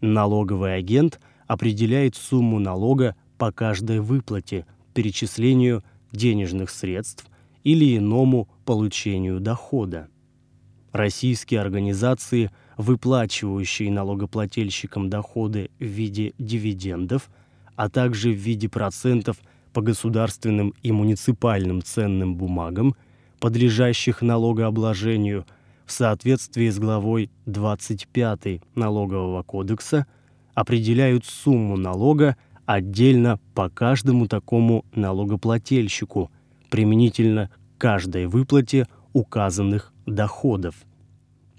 Налоговый агент определяет сумму налога по каждой выплате, перечислению денежных средств или иному получению дохода. Российские организации, выплачивающие налогоплательщикам доходы в виде дивидендов, а также в виде процентов по государственным и муниципальным ценным бумагам, подлежащих налогообложению в соответствии с главой 25 Налогового кодекса, определяют сумму налога отдельно по каждому такому налогоплательщику, применительно к каждой выплате указанных доходов.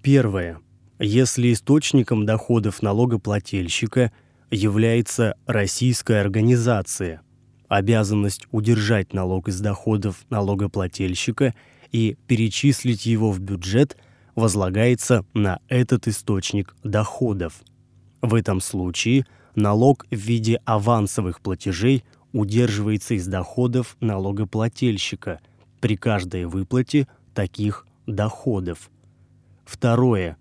Первое. Если источником доходов налогоплательщика является российская организация, обязанность удержать налог из доходов налогоплательщика и перечислить его в бюджет возлагается на этот источник доходов. В этом случае налог в виде авансовых платежей удерживается из доходов налогоплательщика при каждой выплате таких доходов. Второе.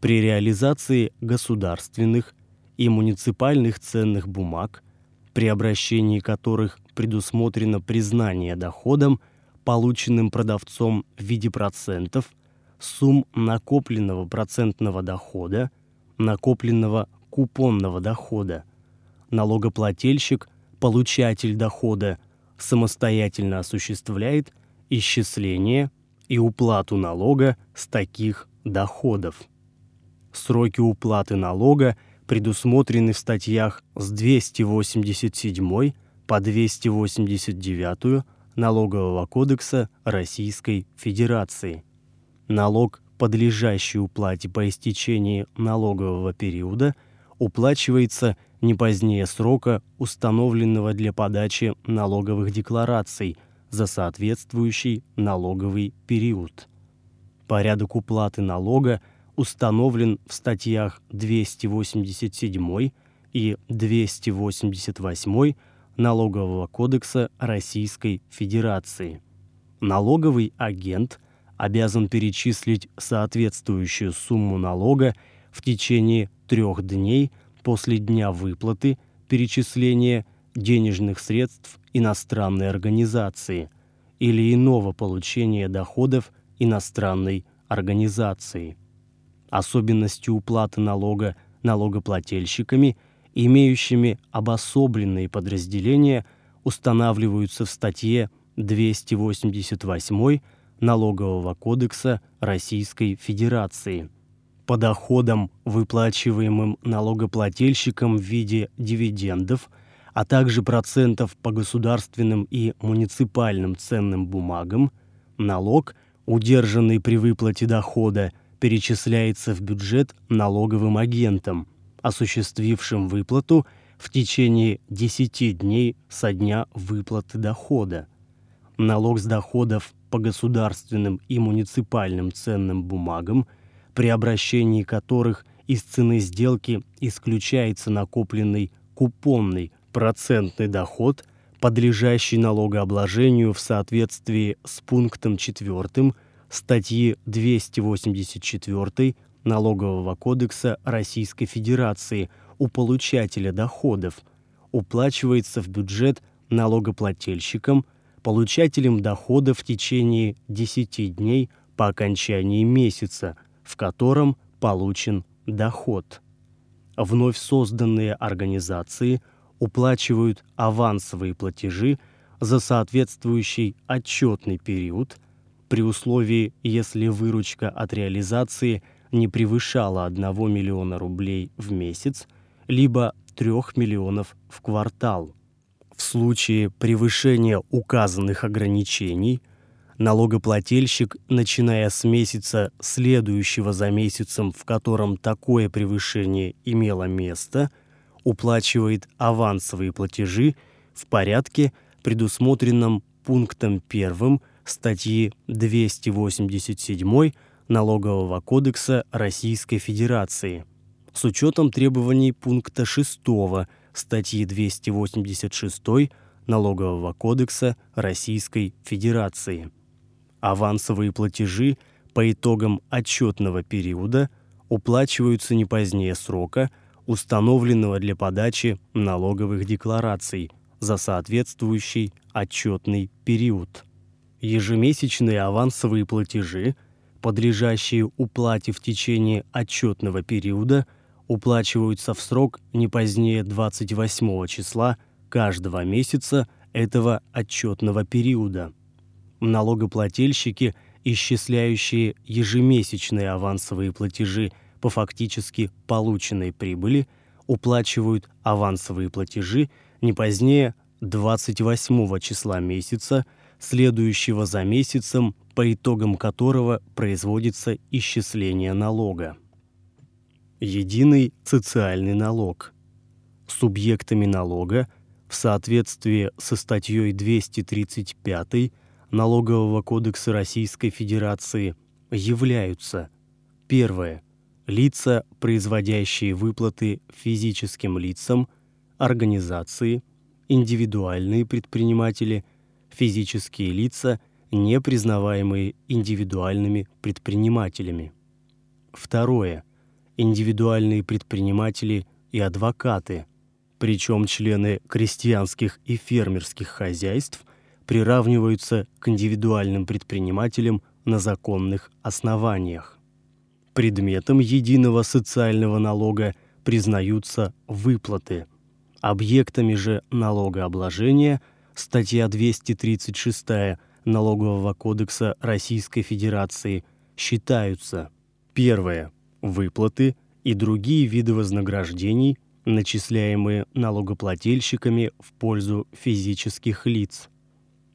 При реализации государственных и муниципальных ценных бумаг, при обращении которых предусмотрено признание доходом, полученным продавцом в виде процентов, сумм накопленного процентного дохода, накопленного купонного дохода. Налогоплательщик, получатель дохода, самостоятельно осуществляет исчисление и уплату налога с таких доходов. Сроки уплаты налога предусмотрены в статьях с 287 по 289 Налогового кодекса Российской Федерации. Налог, подлежащий уплате по истечении налогового периода, уплачивается не позднее срока, установленного для подачи налоговых деклараций за соответствующий налоговый период. Порядок уплаты налога установлен в статьях 287 и 288 Налогового кодекса Российской Федерации. Налоговый агент обязан перечислить соответствующую сумму налога в течение трех дней после дня выплаты перечисления денежных средств иностранной организации или иного получения доходов иностранной организации. Особенностью уплаты налога налогоплательщиками, имеющими обособленные подразделения, устанавливаются в статье 288 Налогового кодекса Российской Федерации. По доходам, выплачиваемым налогоплательщикам в виде дивидендов, а также процентов по государственным и муниципальным ценным бумагам, налог, удержанный при выплате дохода, перечисляется в бюджет налоговым агентом, осуществившим выплату в течение 10 дней со дня выплаты дохода. Налог с доходов по государственным и муниципальным ценным бумагам, при обращении которых из цены сделки исключается накопленный купонный процентный доход – подлежащий налогообложению в соответствии с пунктом 4 статьи 284 Налогового кодекса Российской Федерации у получателя доходов, уплачивается в бюджет налогоплательщикам, получателем дохода в течение 10 дней по окончании месяца, в котором получен доход. Вновь созданные организации – уплачивают авансовые платежи за соответствующий отчетный период при условии, если выручка от реализации не превышала 1 миллиона рублей в месяц, либо 3 миллионов в квартал. В случае превышения указанных ограничений налогоплательщик, начиная с месяца, следующего за месяцем, в котором такое превышение имело место, уплачивает авансовые платежи в порядке, предусмотренном пунктом 1 статьи 287 Налогового кодекса Российской Федерации с учетом требований пункта 6 статьи 286 Налогового кодекса Российской Федерации. Авансовые платежи по итогам отчетного периода уплачиваются не позднее срока, установленного для подачи налоговых деклараций за соответствующий отчетный период. Ежемесячные авансовые платежи, подлежащие уплате в течение отчетного периода, уплачиваются в срок не позднее 28 числа каждого месяца этого отчетного периода. Налогоплательщики, исчисляющие ежемесячные авансовые платежи по фактически полученной прибыли, уплачивают авансовые платежи не позднее 28 числа месяца, следующего за месяцем, по итогам которого производится исчисление налога. Единый социальный налог. Субъектами налога в соответствии со статьей 235 Налогового кодекса Российской Федерации являются первое лица, производящие выплаты физическим лицам, организации, индивидуальные предприниматели, физические лица, не признаваемые индивидуальными предпринимателями. Второе индивидуальные предприниматели и адвокаты, причем члены крестьянских и фермерских хозяйств приравниваются к индивидуальным предпринимателям на законных основаниях. Предметом единого социального налога признаются выплаты. Объектами же налогообложения статья 236 Налогового кодекса Российской Федерации считаются первое выплаты и другие виды вознаграждений, начисляемые налогоплательщиками в пользу физических лиц.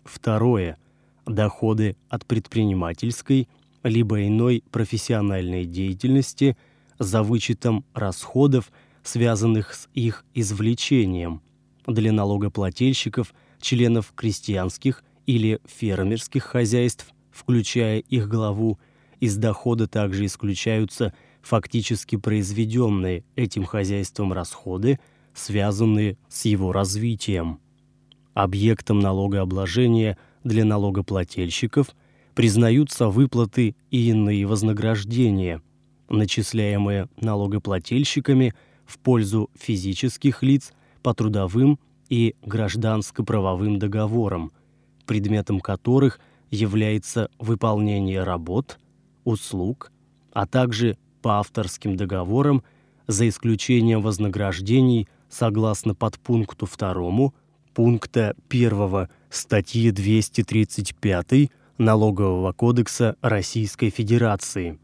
Второе доходы от предпринимательской либо иной профессиональной деятельности за вычетом расходов, связанных с их извлечением для налогоплательщиков, членов крестьянских или фермерских хозяйств, включая их главу, из дохода также исключаются фактически произведенные этим хозяйством расходы, связанные с его развитием. Объектом налогообложения для налогоплательщиков признаются выплаты и иные вознаграждения, начисляемые налогоплательщиками в пользу физических лиц по трудовым и гражданско-правовым договорам, предметом которых является выполнение работ, услуг, а также по авторским договорам за исключением вознаграждений согласно подпункту 2 пункта 1 статьи 235 Налогового кодекса Российской Федерации.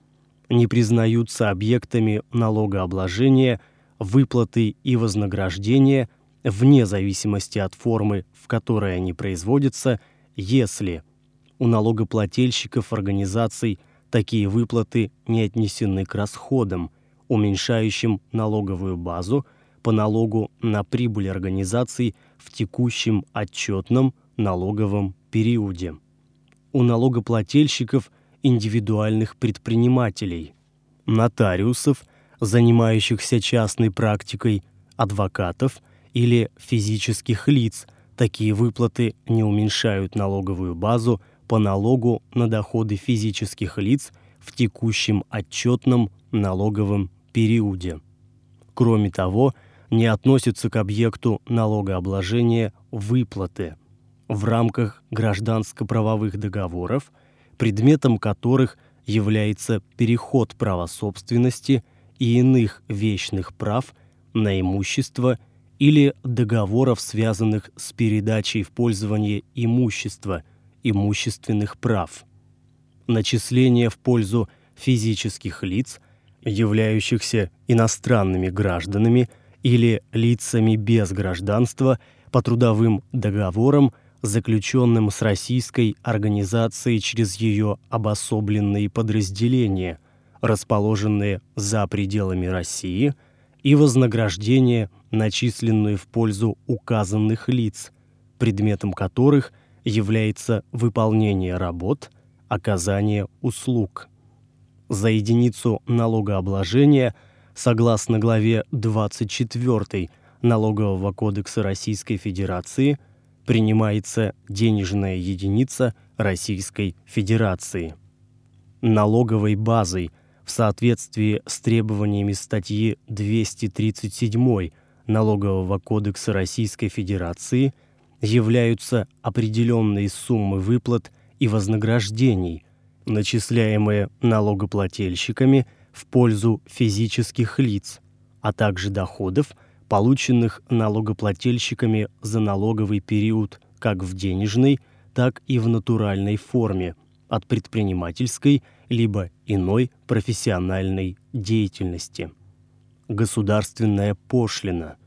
Не признаются объектами налогообложения выплаты и вознаграждения вне зависимости от формы, в которой они производятся, если у налогоплательщиков организаций – Такие выплаты не отнесены к расходам, уменьшающим налоговую базу по налогу на прибыль организаций в текущем отчетном налоговом периоде. У налогоплательщиков индивидуальных предпринимателей, нотариусов, занимающихся частной практикой, адвокатов или физических лиц такие выплаты не уменьшают налоговую базу по налогу на доходы физических лиц в текущем отчетном налоговом периоде. Кроме того, не относятся к объекту налогообложения выплаты в рамках гражданско-правовых договоров, предметом которых является переход права собственности и иных вечных прав на имущество или договоров, связанных с передачей в пользование имущества – имущественных прав. Начисления в пользу физических лиц, являющихся иностранными гражданами или лицами без гражданства по трудовым договорам заключенным с российской организацией через ее обособленные подразделения, расположенные за пределами России, и вознаграждение, начисленное в пользу указанных лиц, предметом которых является выполнение работ, оказание услуг. За единицу налогообложения, согласно главе 24 Налогового кодекса Российской Федерации, принимается денежная единица Российской Федерации. Налоговой базой в соответствии с требованиями статьи 237 Налогового кодекса Российской Федерации являются определенные суммы выплат и вознаграждений, начисляемые налогоплательщиками в пользу физических лиц, а также доходов, полученных налогоплательщиками за налоговый период как в денежной, так и в натуральной форме от предпринимательской либо иной профессиональной деятельности. Государственная пошлина.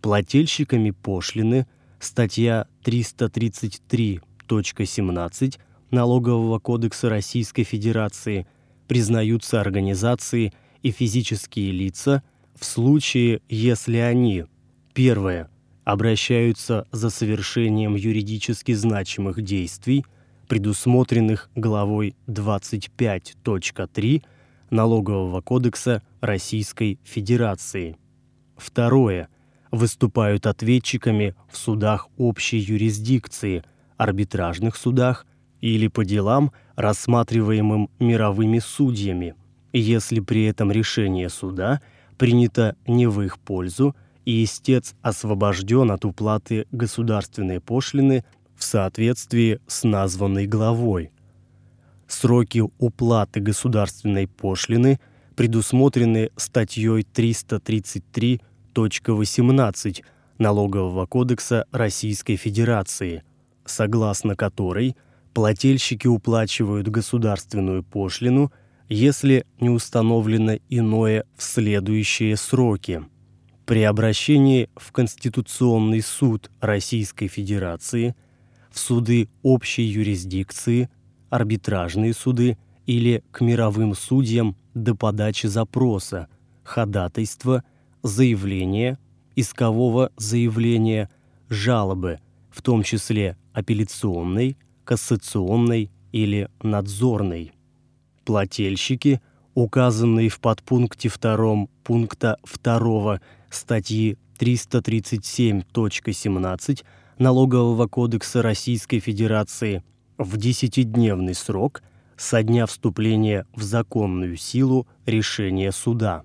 Плательщиками пошлины статья 333.17 Налогового кодекса Российской Федерации признаются организации и физические лица в случае, если они первое обращаются за совершением юридически значимых действий, предусмотренных главой 25.3 Налогового кодекса Российской Федерации. Второе выступают ответчиками в судах общей юрисдикции, арбитражных судах или по делам, рассматриваемым мировыми судьями, если при этом решение суда принято не в их пользу и истец освобожден от уплаты государственной пошлины в соответствии с названной главой. Сроки уплаты государственной пошлины предусмотрены статьей 333.18 Налогового кодекса Российской Федерации, согласно которой – плательщики уплачивают государственную пошлину, если не установлено иное в следующие сроки. При обращении в Конституционный суд Российской Федерации, в суды общей юрисдикции, арбитражные суды или к мировым судьям до подачи запроса, ходатайства, заявления, искового заявления, жалобы, в том числе апелляционной, кассационной или надзорной. Плательщики, указанные в подпункте 2 пункта 2 статьи 337.17 Налогового кодекса Российской Федерации в десятидневный срок со дня вступления в законную силу решения суда.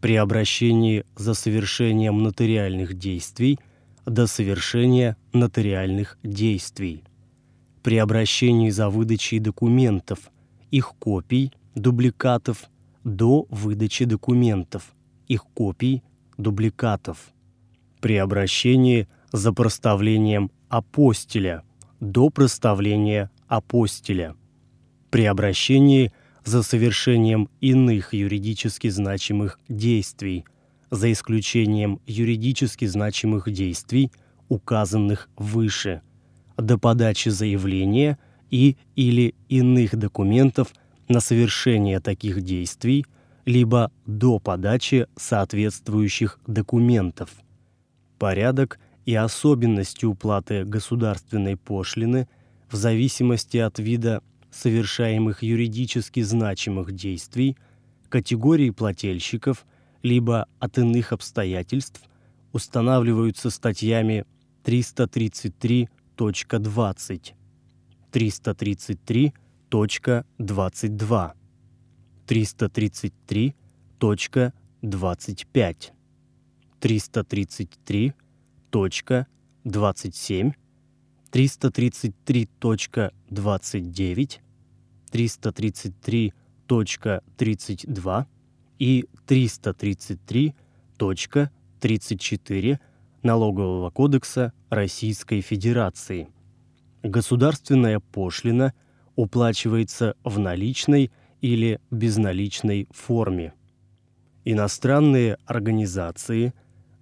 При обращении за совершением нотариальных действий до совершения нотариальных действий при обращении за выдачей документов, их копий, дубликатов до выдачи документов, их копий, дубликатов. При обращении за проставлением апостиля до проставления апостиля. При обращении за совершением иных юридически значимых действий, за исключением юридически значимых действий, указанных выше – до подачи заявления и или иных документов на совершение таких действий, либо до подачи соответствующих документов. Порядок и особенности уплаты государственной пошлины в зависимости от вида совершаемых юридически значимых действий, категории плательщиков, либо от иных обстоятельств устанавливаются статьями 333 333.20, 333.22, 333.25, 333.27, 333.29, 333.32 и 333.34 Налогового кодекса Российской Федерации. Государственная пошлина уплачивается в наличной или безналичной форме. Иностранные организации,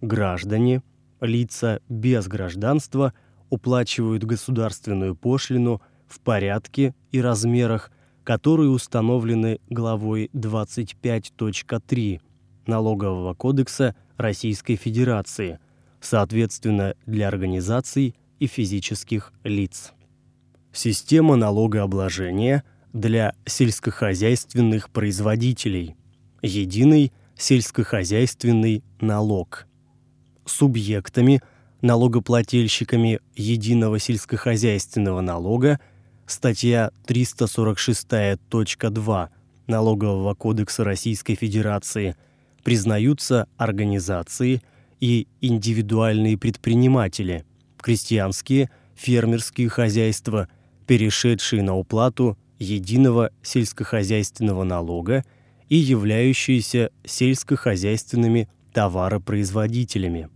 граждане, лица без гражданства уплачивают государственную пошлину в порядке и размерах, которые установлены главой 25.3 Налогового кодекса Российской Федерации, соответственно, для организаций и физических лиц. Система налогообложения для сельскохозяйственных производителей. Единый сельскохозяйственный налог. Субъектами, налогоплательщиками единого сельскохозяйственного налога статья 346.2 Налогового кодекса Российской Федерации признаются организации и индивидуальные предприниматели, крестьянские, фермерские хозяйства, перешедшие на уплату единого сельскохозяйственного налога и являющиеся сельскохозяйственными товаропроизводителями.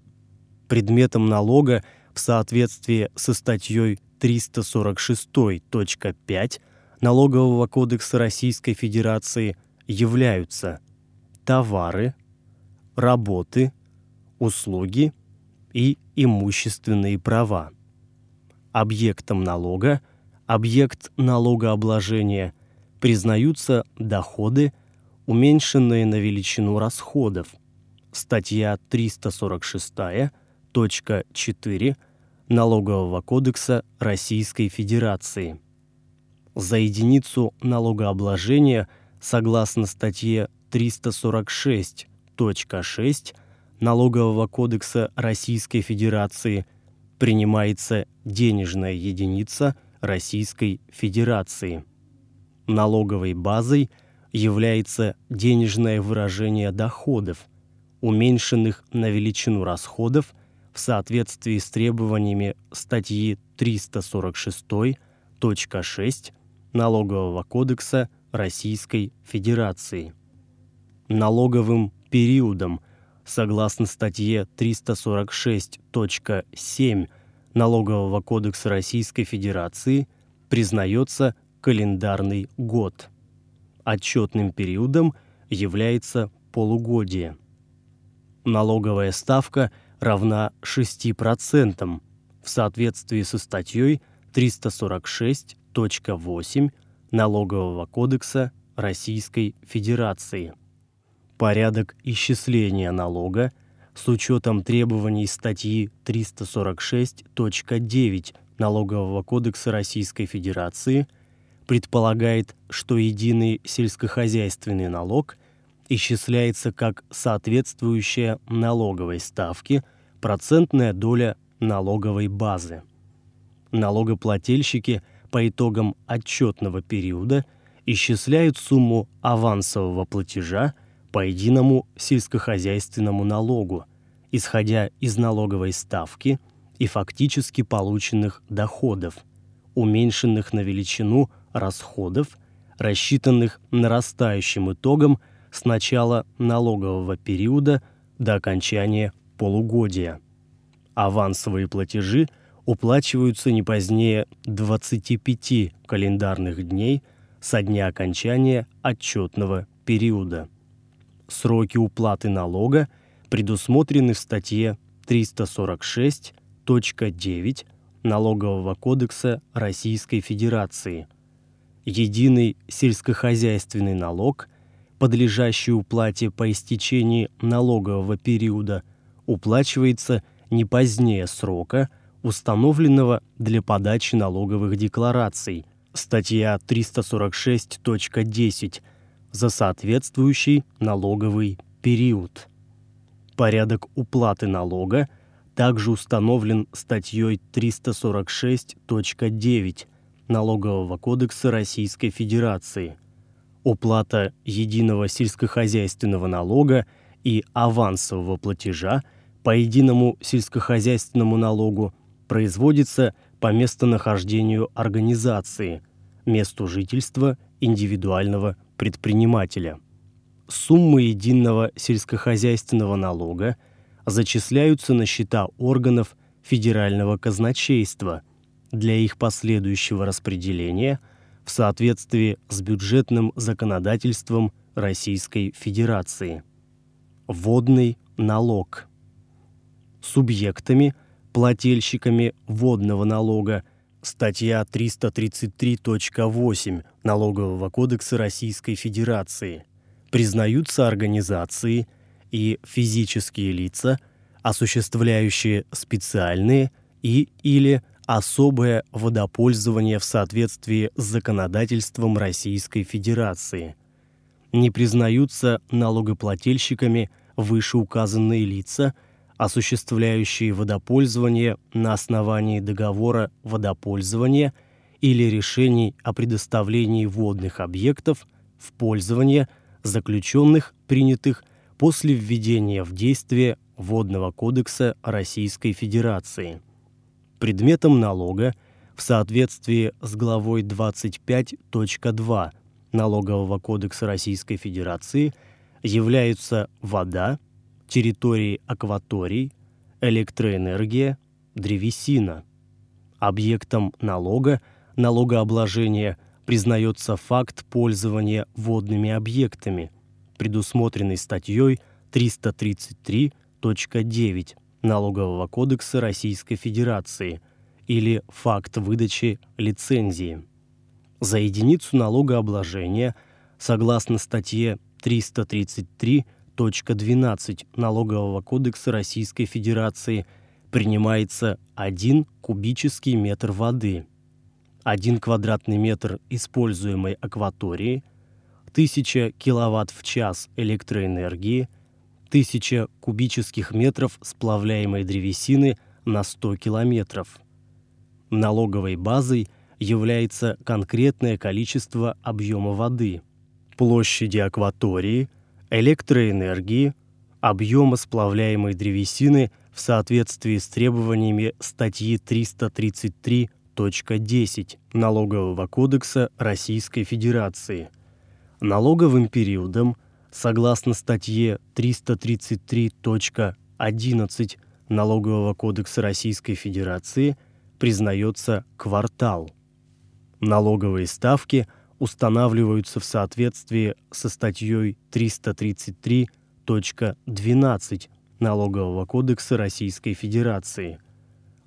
Предметом налога в соответствии со статьей 346.5 Налогового кодекса Российской Федерации являются товары, работы, услуги и имущественные права. Объектом налога, объект налогообложения признаются доходы, уменьшенные на величину расходов. Статья 346.4 Налогового кодекса Российской Федерации. За единицу налогообложения согласно статье 346.6 Налогового кодекса Российской Федерации принимается денежная единица Российской Федерации. Налоговой базой является денежное выражение доходов, уменьшенных на величину расходов – в соответствии с требованиями статьи 346.6 Налогового кодекса Российской Федерации. Налоговым периодом согласно статье 346.7 Налогового кодекса Российской Федерации признается календарный год. Отчетным периодом является полугодие. Налоговая ставка – равна 6% в соответствии со статьей 346.8 Налогового кодекса Российской Федерации. Порядок исчисления налога с учетом требований статьи 346.9 Налогового кодекса Российской Федерации предполагает, что единый сельскохозяйственный налог исчисляется как соответствующая налоговой ставке процентная доля налоговой базы. Налогоплательщики по итогам отчетного периода исчисляют сумму авансового платежа по единому сельскохозяйственному налогу, исходя из налоговой ставки и фактически полученных доходов, уменьшенных на величину расходов, рассчитанных нарастающим итогом – с начала налогового периода до окончания полугодия. Авансовые платежи уплачиваются не позднее 25 календарных дней со дня окончания отчетного периода. Сроки уплаты налога предусмотрены в статье 346.9 Налогового кодекса Российской Федерации. Единый сельскохозяйственный налог подлежащий уплате по истечении налогового периода, уплачивается не позднее срока, установленного для подачи налоговых деклараций, статья 346.10, за соответствующий налоговый период. Порядок уплаты налога также установлен статьей 346.9 Налогового кодекса Российской Федерации – уплата единого сельскохозяйственного налога и авансового платежа по единому сельскохозяйственному налогу производится по местонахождению организации, месту жительства индивидуального предпринимателя. Суммы единого сельскохозяйственного налога зачисляются на счета органов федерального казначейства для их последующего распределения – в соответствии с бюджетным законодательством Российской Федерации. Водный налог. Субъектами, плательщиками водного налога, статья 333.8 Налогового кодекса Российской Федерации, признаются организации и физические лица, осуществляющие специальные и или особое водопользование в соответствии с законодательством Российской Федерации. Не признаются налогоплательщиками вышеуказанные лица, осуществляющие водопользование на основании договора водопользования или решений о предоставлении водных объектов в пользование, заключенных, принятых после введения в действие Водного кодекса Российской Федерации – Предметом налога в соответствии с главой 25.2 Налогового кодекса Российской Федерации являются вода, территории акваторий, электроэнергия, древесина. Объектом налога, налогообложения признается факт пользования водными объектами, предусмотренный статьей 333.9 Налогового кодекса Российской Федерации или факт выдачи лицензии. За единицу налогообложения, согласно статье 333.12 Налогового кодекса Российской Федерации, принимается 1 кубический метр воды, 1 квадратный метр используемой акватории, 1000 киловатт в час электроэнергии – тысяча кубических метров сплавляемой древесины на 100 километров. Налоговой базой является конкретное количество объема воды, площади акватории, электроэнергии, объема сплавляемой древесины в соответствии с требованиями статьи 333.10 Налогового кодекса Российской Федерации. Налоговым периодом – согласно статье 333.11 Налогового кодекса Российской Федерации, признается квартал. Налоговые ставки устанавливаются в соответствии со статьей 333.12 Налогового кодекса Российской Федерации.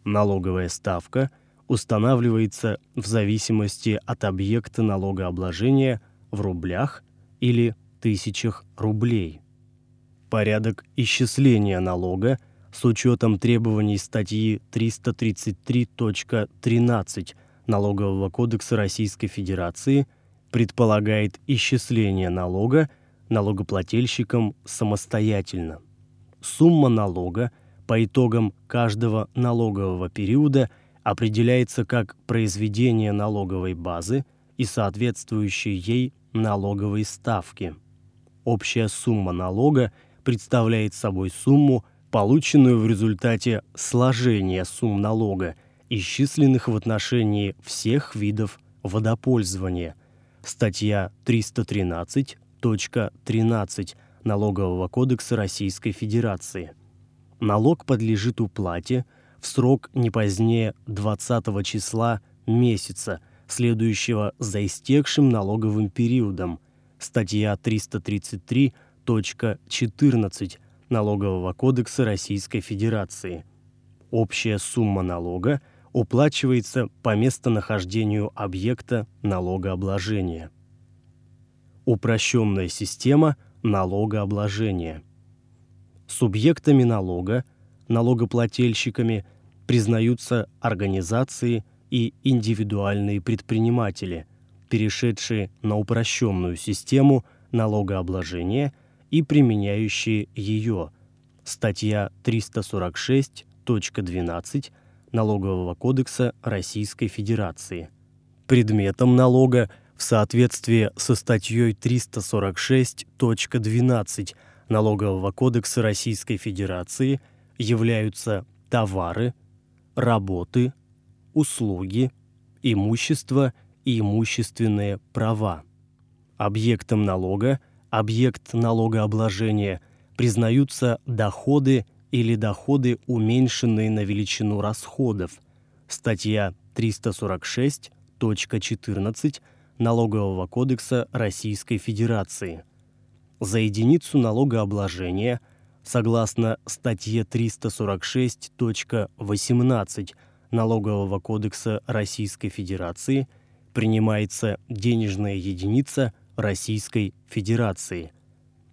Налоговая ставка устанавливается в зависимости от объекта налогообложения в рублях или тысячах рублей. Порядок исчисления налога с учетом требований статьи 333.13 Налогового кодекса Российской Федерации предполагает исчисление налога налогоплательщикам самостоятельно. Сумма налога по итогам каждого налогового периода определяется как произведение налоговой базы и соответствующей ей налоговой ставки – Общая сумма налога представляет собой сумму, полученную в результате сложения сумм налога, исчисленных в отношении всех видов водопользования. Статья 313.13 Налогового кодекса Российской Федерации. Налог подлежит уплате в срок не позднее 20 числа месяца, следующего за истекшим налоговым периодом – статья 333.14 Налогового кодекса Российской Федерации. Общая сумма налога уплачивается по местонахождению объекта налогообложения. Упрощенная система налогообложения. Субъектами налога, налогоплательщиками признаются организации и индивидуальные предприниматели – перешедшие на упрощенную систему налогообложения и применяющие ее. Статья 346.12 Налогового кодекса Российской Федерации. Предметом налога в соответствии со статьей 346.12 Налогового кодекса Российской Федерации являются товары, работы, услуги, имущество – и имущественные права. Объектом налога, объект налогообложения признаются доходы или доходы, уменьшенные на величину расходов. Статья 346.14 Налогового кодекса Российской Федерации. За единицу налогообложения, согласно статье 346.18 Налогового кодекса Российской Федерации принимается денежная единица Российской Федерации.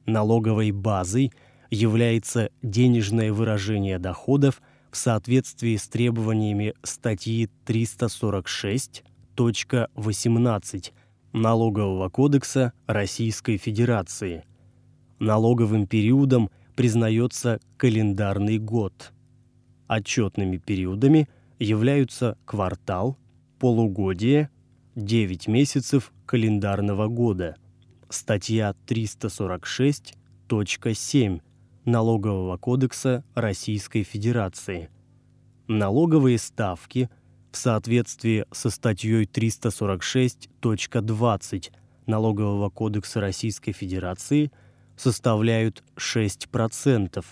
Налоговой базой является денежное выражение доходов в соответствии с требованиями статьи 346.18 Налогового кодекса Российской Федерации. Налоговым периодом признается календарный год. Отчетными периодами являются квартал, полугодие, 9 месяцев календарного года. Статья 346.7 Налогового кодекса Российской Федерации. Налоговые ставки – в соответствии со статьей 346.20 Налогового кодекса Российской Федерации составляют 6%,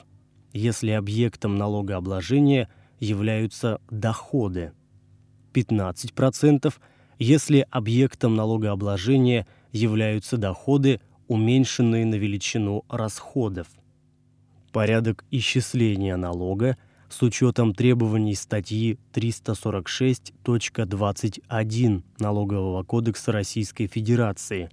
если объектом налогообложения являются доходы, 15%, если объектом налогообложения являются доходы, уменьшенные на величину расходов. Порядок исчисления налога – с учетом требований статьи 346.21 Налогового кодекса Российской Федерации,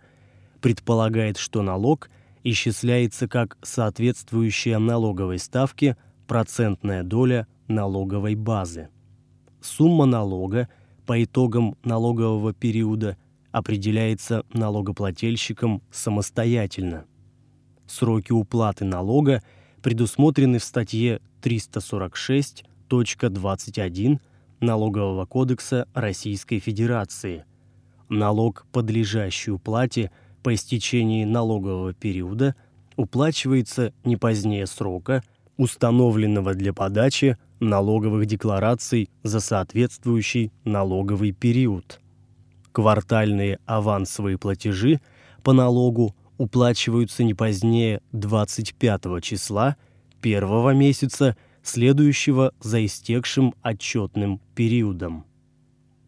предполагает, что налог исчисляется как соответствующая налоговой ставке процентная доля налоговой базы. Сумма налога по итогам налогового периода определяется налогоплательщиком самостоятельно. Сроки уплаты налога предусмотрены в статье 346.21 Налогового кодекса Российской Федерации. Налог, подлежащий уплате по истечении налогового периода, уплачивается не позднее срока, установленного для подачи налоговых деклараций за соответствующий налоговый период. Квартальные авансовые платежи по налогу уплачиваются не позднее 25 числа – первого месяца, следующего за истекшим отчетным периодом.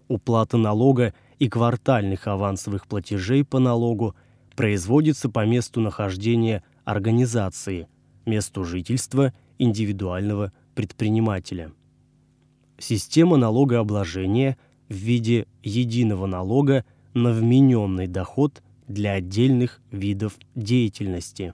Уплата налога и квартальных авансовых платежей по налогу производится по месту нахождения организации, месту жительства индивидуального предпринимателя. Система налогообложения в виде единого налога на вмененный доход для отдельных видов деятельности.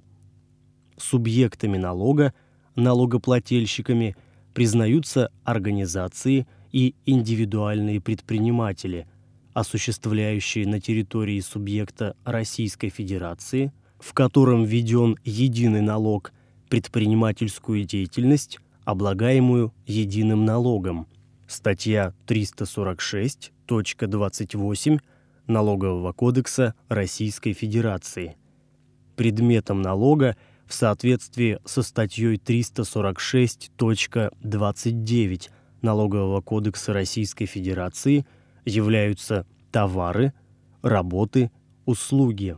Субъектами налога – налогоплательщиками признаются организации и индивидуальные предприниматели, осуществляющие на территории субъекта Российской Федерации, в котором введен единый налог, предпринимательскую деятельность, облагаемую единым налогом. Статья 346.28 Налогового кодекса Российской Федерации. Предметом налога – в соответствии со статьей 346.29 Налогового кодекса Российской Федерации являются товары, работы, услуги.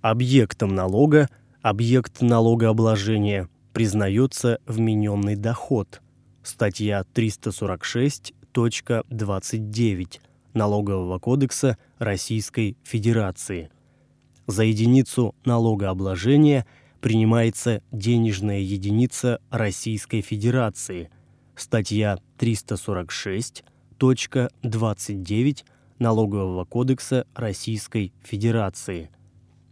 Объектом налога объект налогообложения признается вмененный доход. Статья 346.29 Налогового кодекса Российской Федерации. За единицу налогообложения – принимается денежная единица Российской Федерации, статья 346.29 Налогового кодекса Российской Федерации.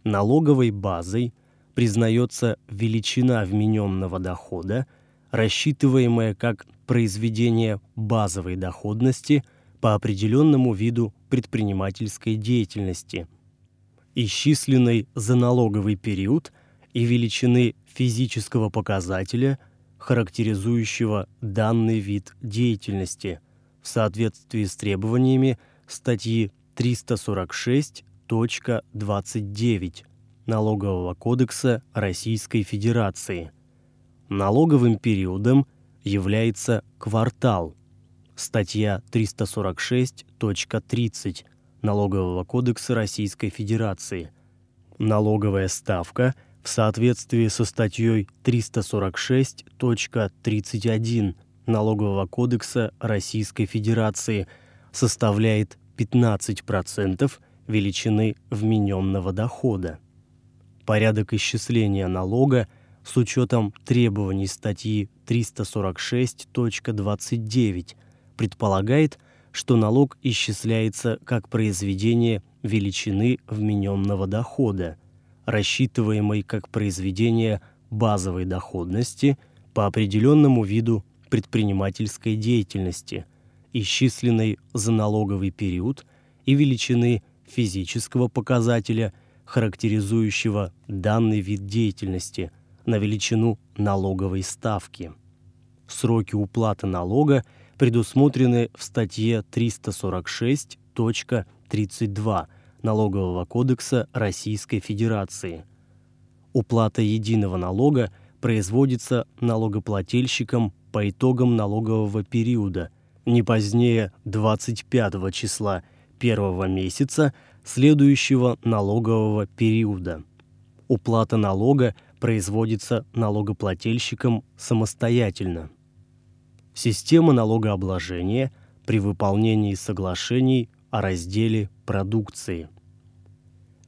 Налоговой базой признается величина вмененного дохода, рассчитываемая как произведение базовой доходности по определенному виду предпринимательской деятельности, исчисленной за налоговый период – и величины физического показателя, характеризующего данный вид деятельности в соответствии с требованиями статьи 346.29 Налогового кодекса Российской Федерации. Налоговым периодом является квартал. Статья 346.30 Налогового кодекса Российской Федерации. Налоговая ставка – в соответствии со статьей 346.31 Налогового кодекса Российской Федерации составляет 15% величины вмененного дохода. Порядок исчисления налога с учетом требований статьи 346.29 предполагает, что налог исчисляется как произведение величины вмененного дохода, рассчитываемой как произведение базовой доходности по определенному виду предпринимательской деятельности, исчисленной за налоговый период и величины физического показателя, характеризующего данный вид деятельности, на величину налоговой ставки. Сроки уплаты налога предусмотрены в статье 346.32 Налогового кодекса Российской Федерации. Уплата единого налога производится налогоплательщиком по итогам налогового периода не позднее 25 числа первого месяца следующего налогового периода. Уплата налога производится налогоплательщиком самостоятельно. Система налогообложения при выполнении соглашений о разделе продукции.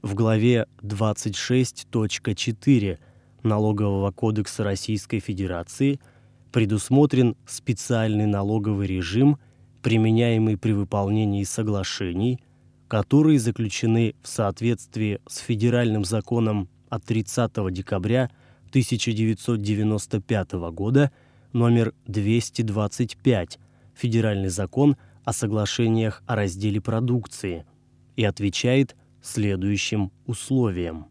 В главе 26.4 Налогового кодекса Российской Федерации предусмотрен специальный налоговый режим, применяемый при выполнении соглашений, которые заключены в соответствии с федеральным законом от 30 декабря 1995 года номер 225 Федеральный закон о соглашениях о разделе продукции и отвечает следующим условиям.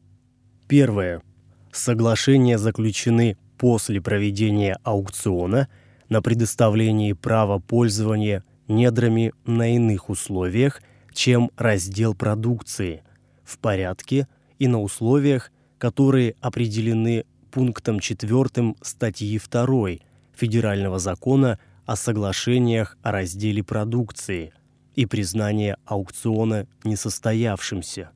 Первое. Соглашения заключены после проведения аукциона на предоставлении права пользования недрами на иных условиях, чем раздел продукции, в порядке и на условиях, которые определены пунктом 4 статьи 2 Федерального закона о соглашениях о разделе продукции и признание аукциона несостоявшимся.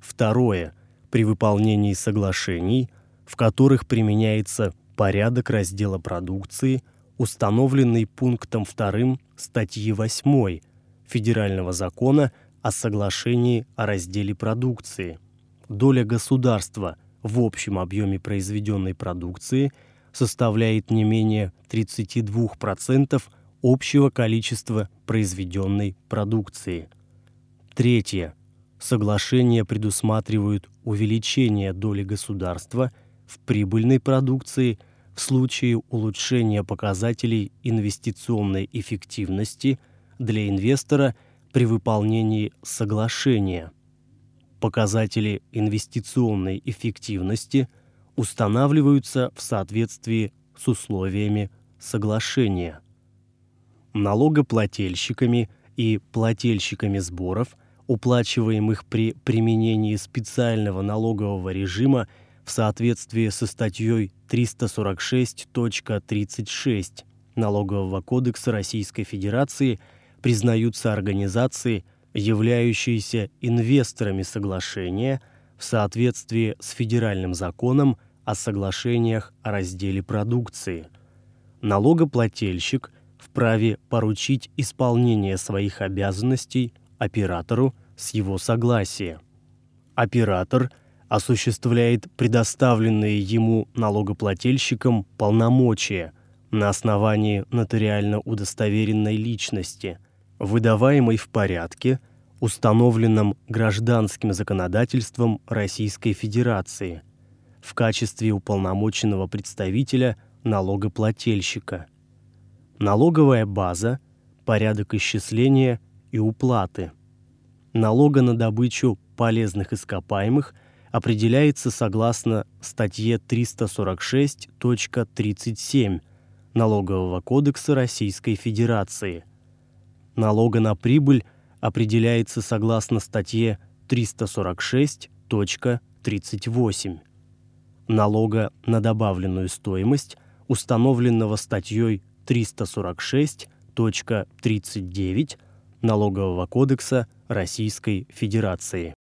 Второе. При выполнении соглашений, в которых применяется порядок раздела продукции, установленный пунктом 2 статьи 8 Федерального закона о соглашении о разделе продукции – доля государства в общем объеме произведенной продукции составляет не менее 32% общего количества произведенной продукции. Третье. Соглашения предусматривают увеличение доли государства в прибыльной продукции в случае улучшения показателей инвестиционной эффективности для инвестора при выполнении соглашения – Показатели инвестиционной эффективности устанавливаются в соответствии с условиями соглашения. Налогоплательщиками и плательщиками сборов, уплачиваемых при применении специального налогового режима в соответствии со статьей 346.36 Налогового кодекса Российской Федерации, признаются организации – являющиеся инвесторами соглашения в соответствии с федеральным законом о соглашениях о разделе продукции. Налогоплательщик вправе поручить исполнение своих обязанностей оператору с его согласия. Оператор осуществляет предоставленные ему налогоплательщикам полномочия на основании нотариально удостоверенной личности – выдаваемой в порядке, установленном гражданским законодательством Российской Федерации в качестве уполномоченного представителя налогоплательщика. Налоговая база, порядок исчисления и уплаты. Налога на добычу полезных ископаемых определяется согласно статье 346.37 Налогового кодекса Российской Федерации – налога на прибыль определяется согласно статье 346.38. Налога на добавленную стоимость, установленного статьей 346.39 Налогового кодекса Российской Федерации.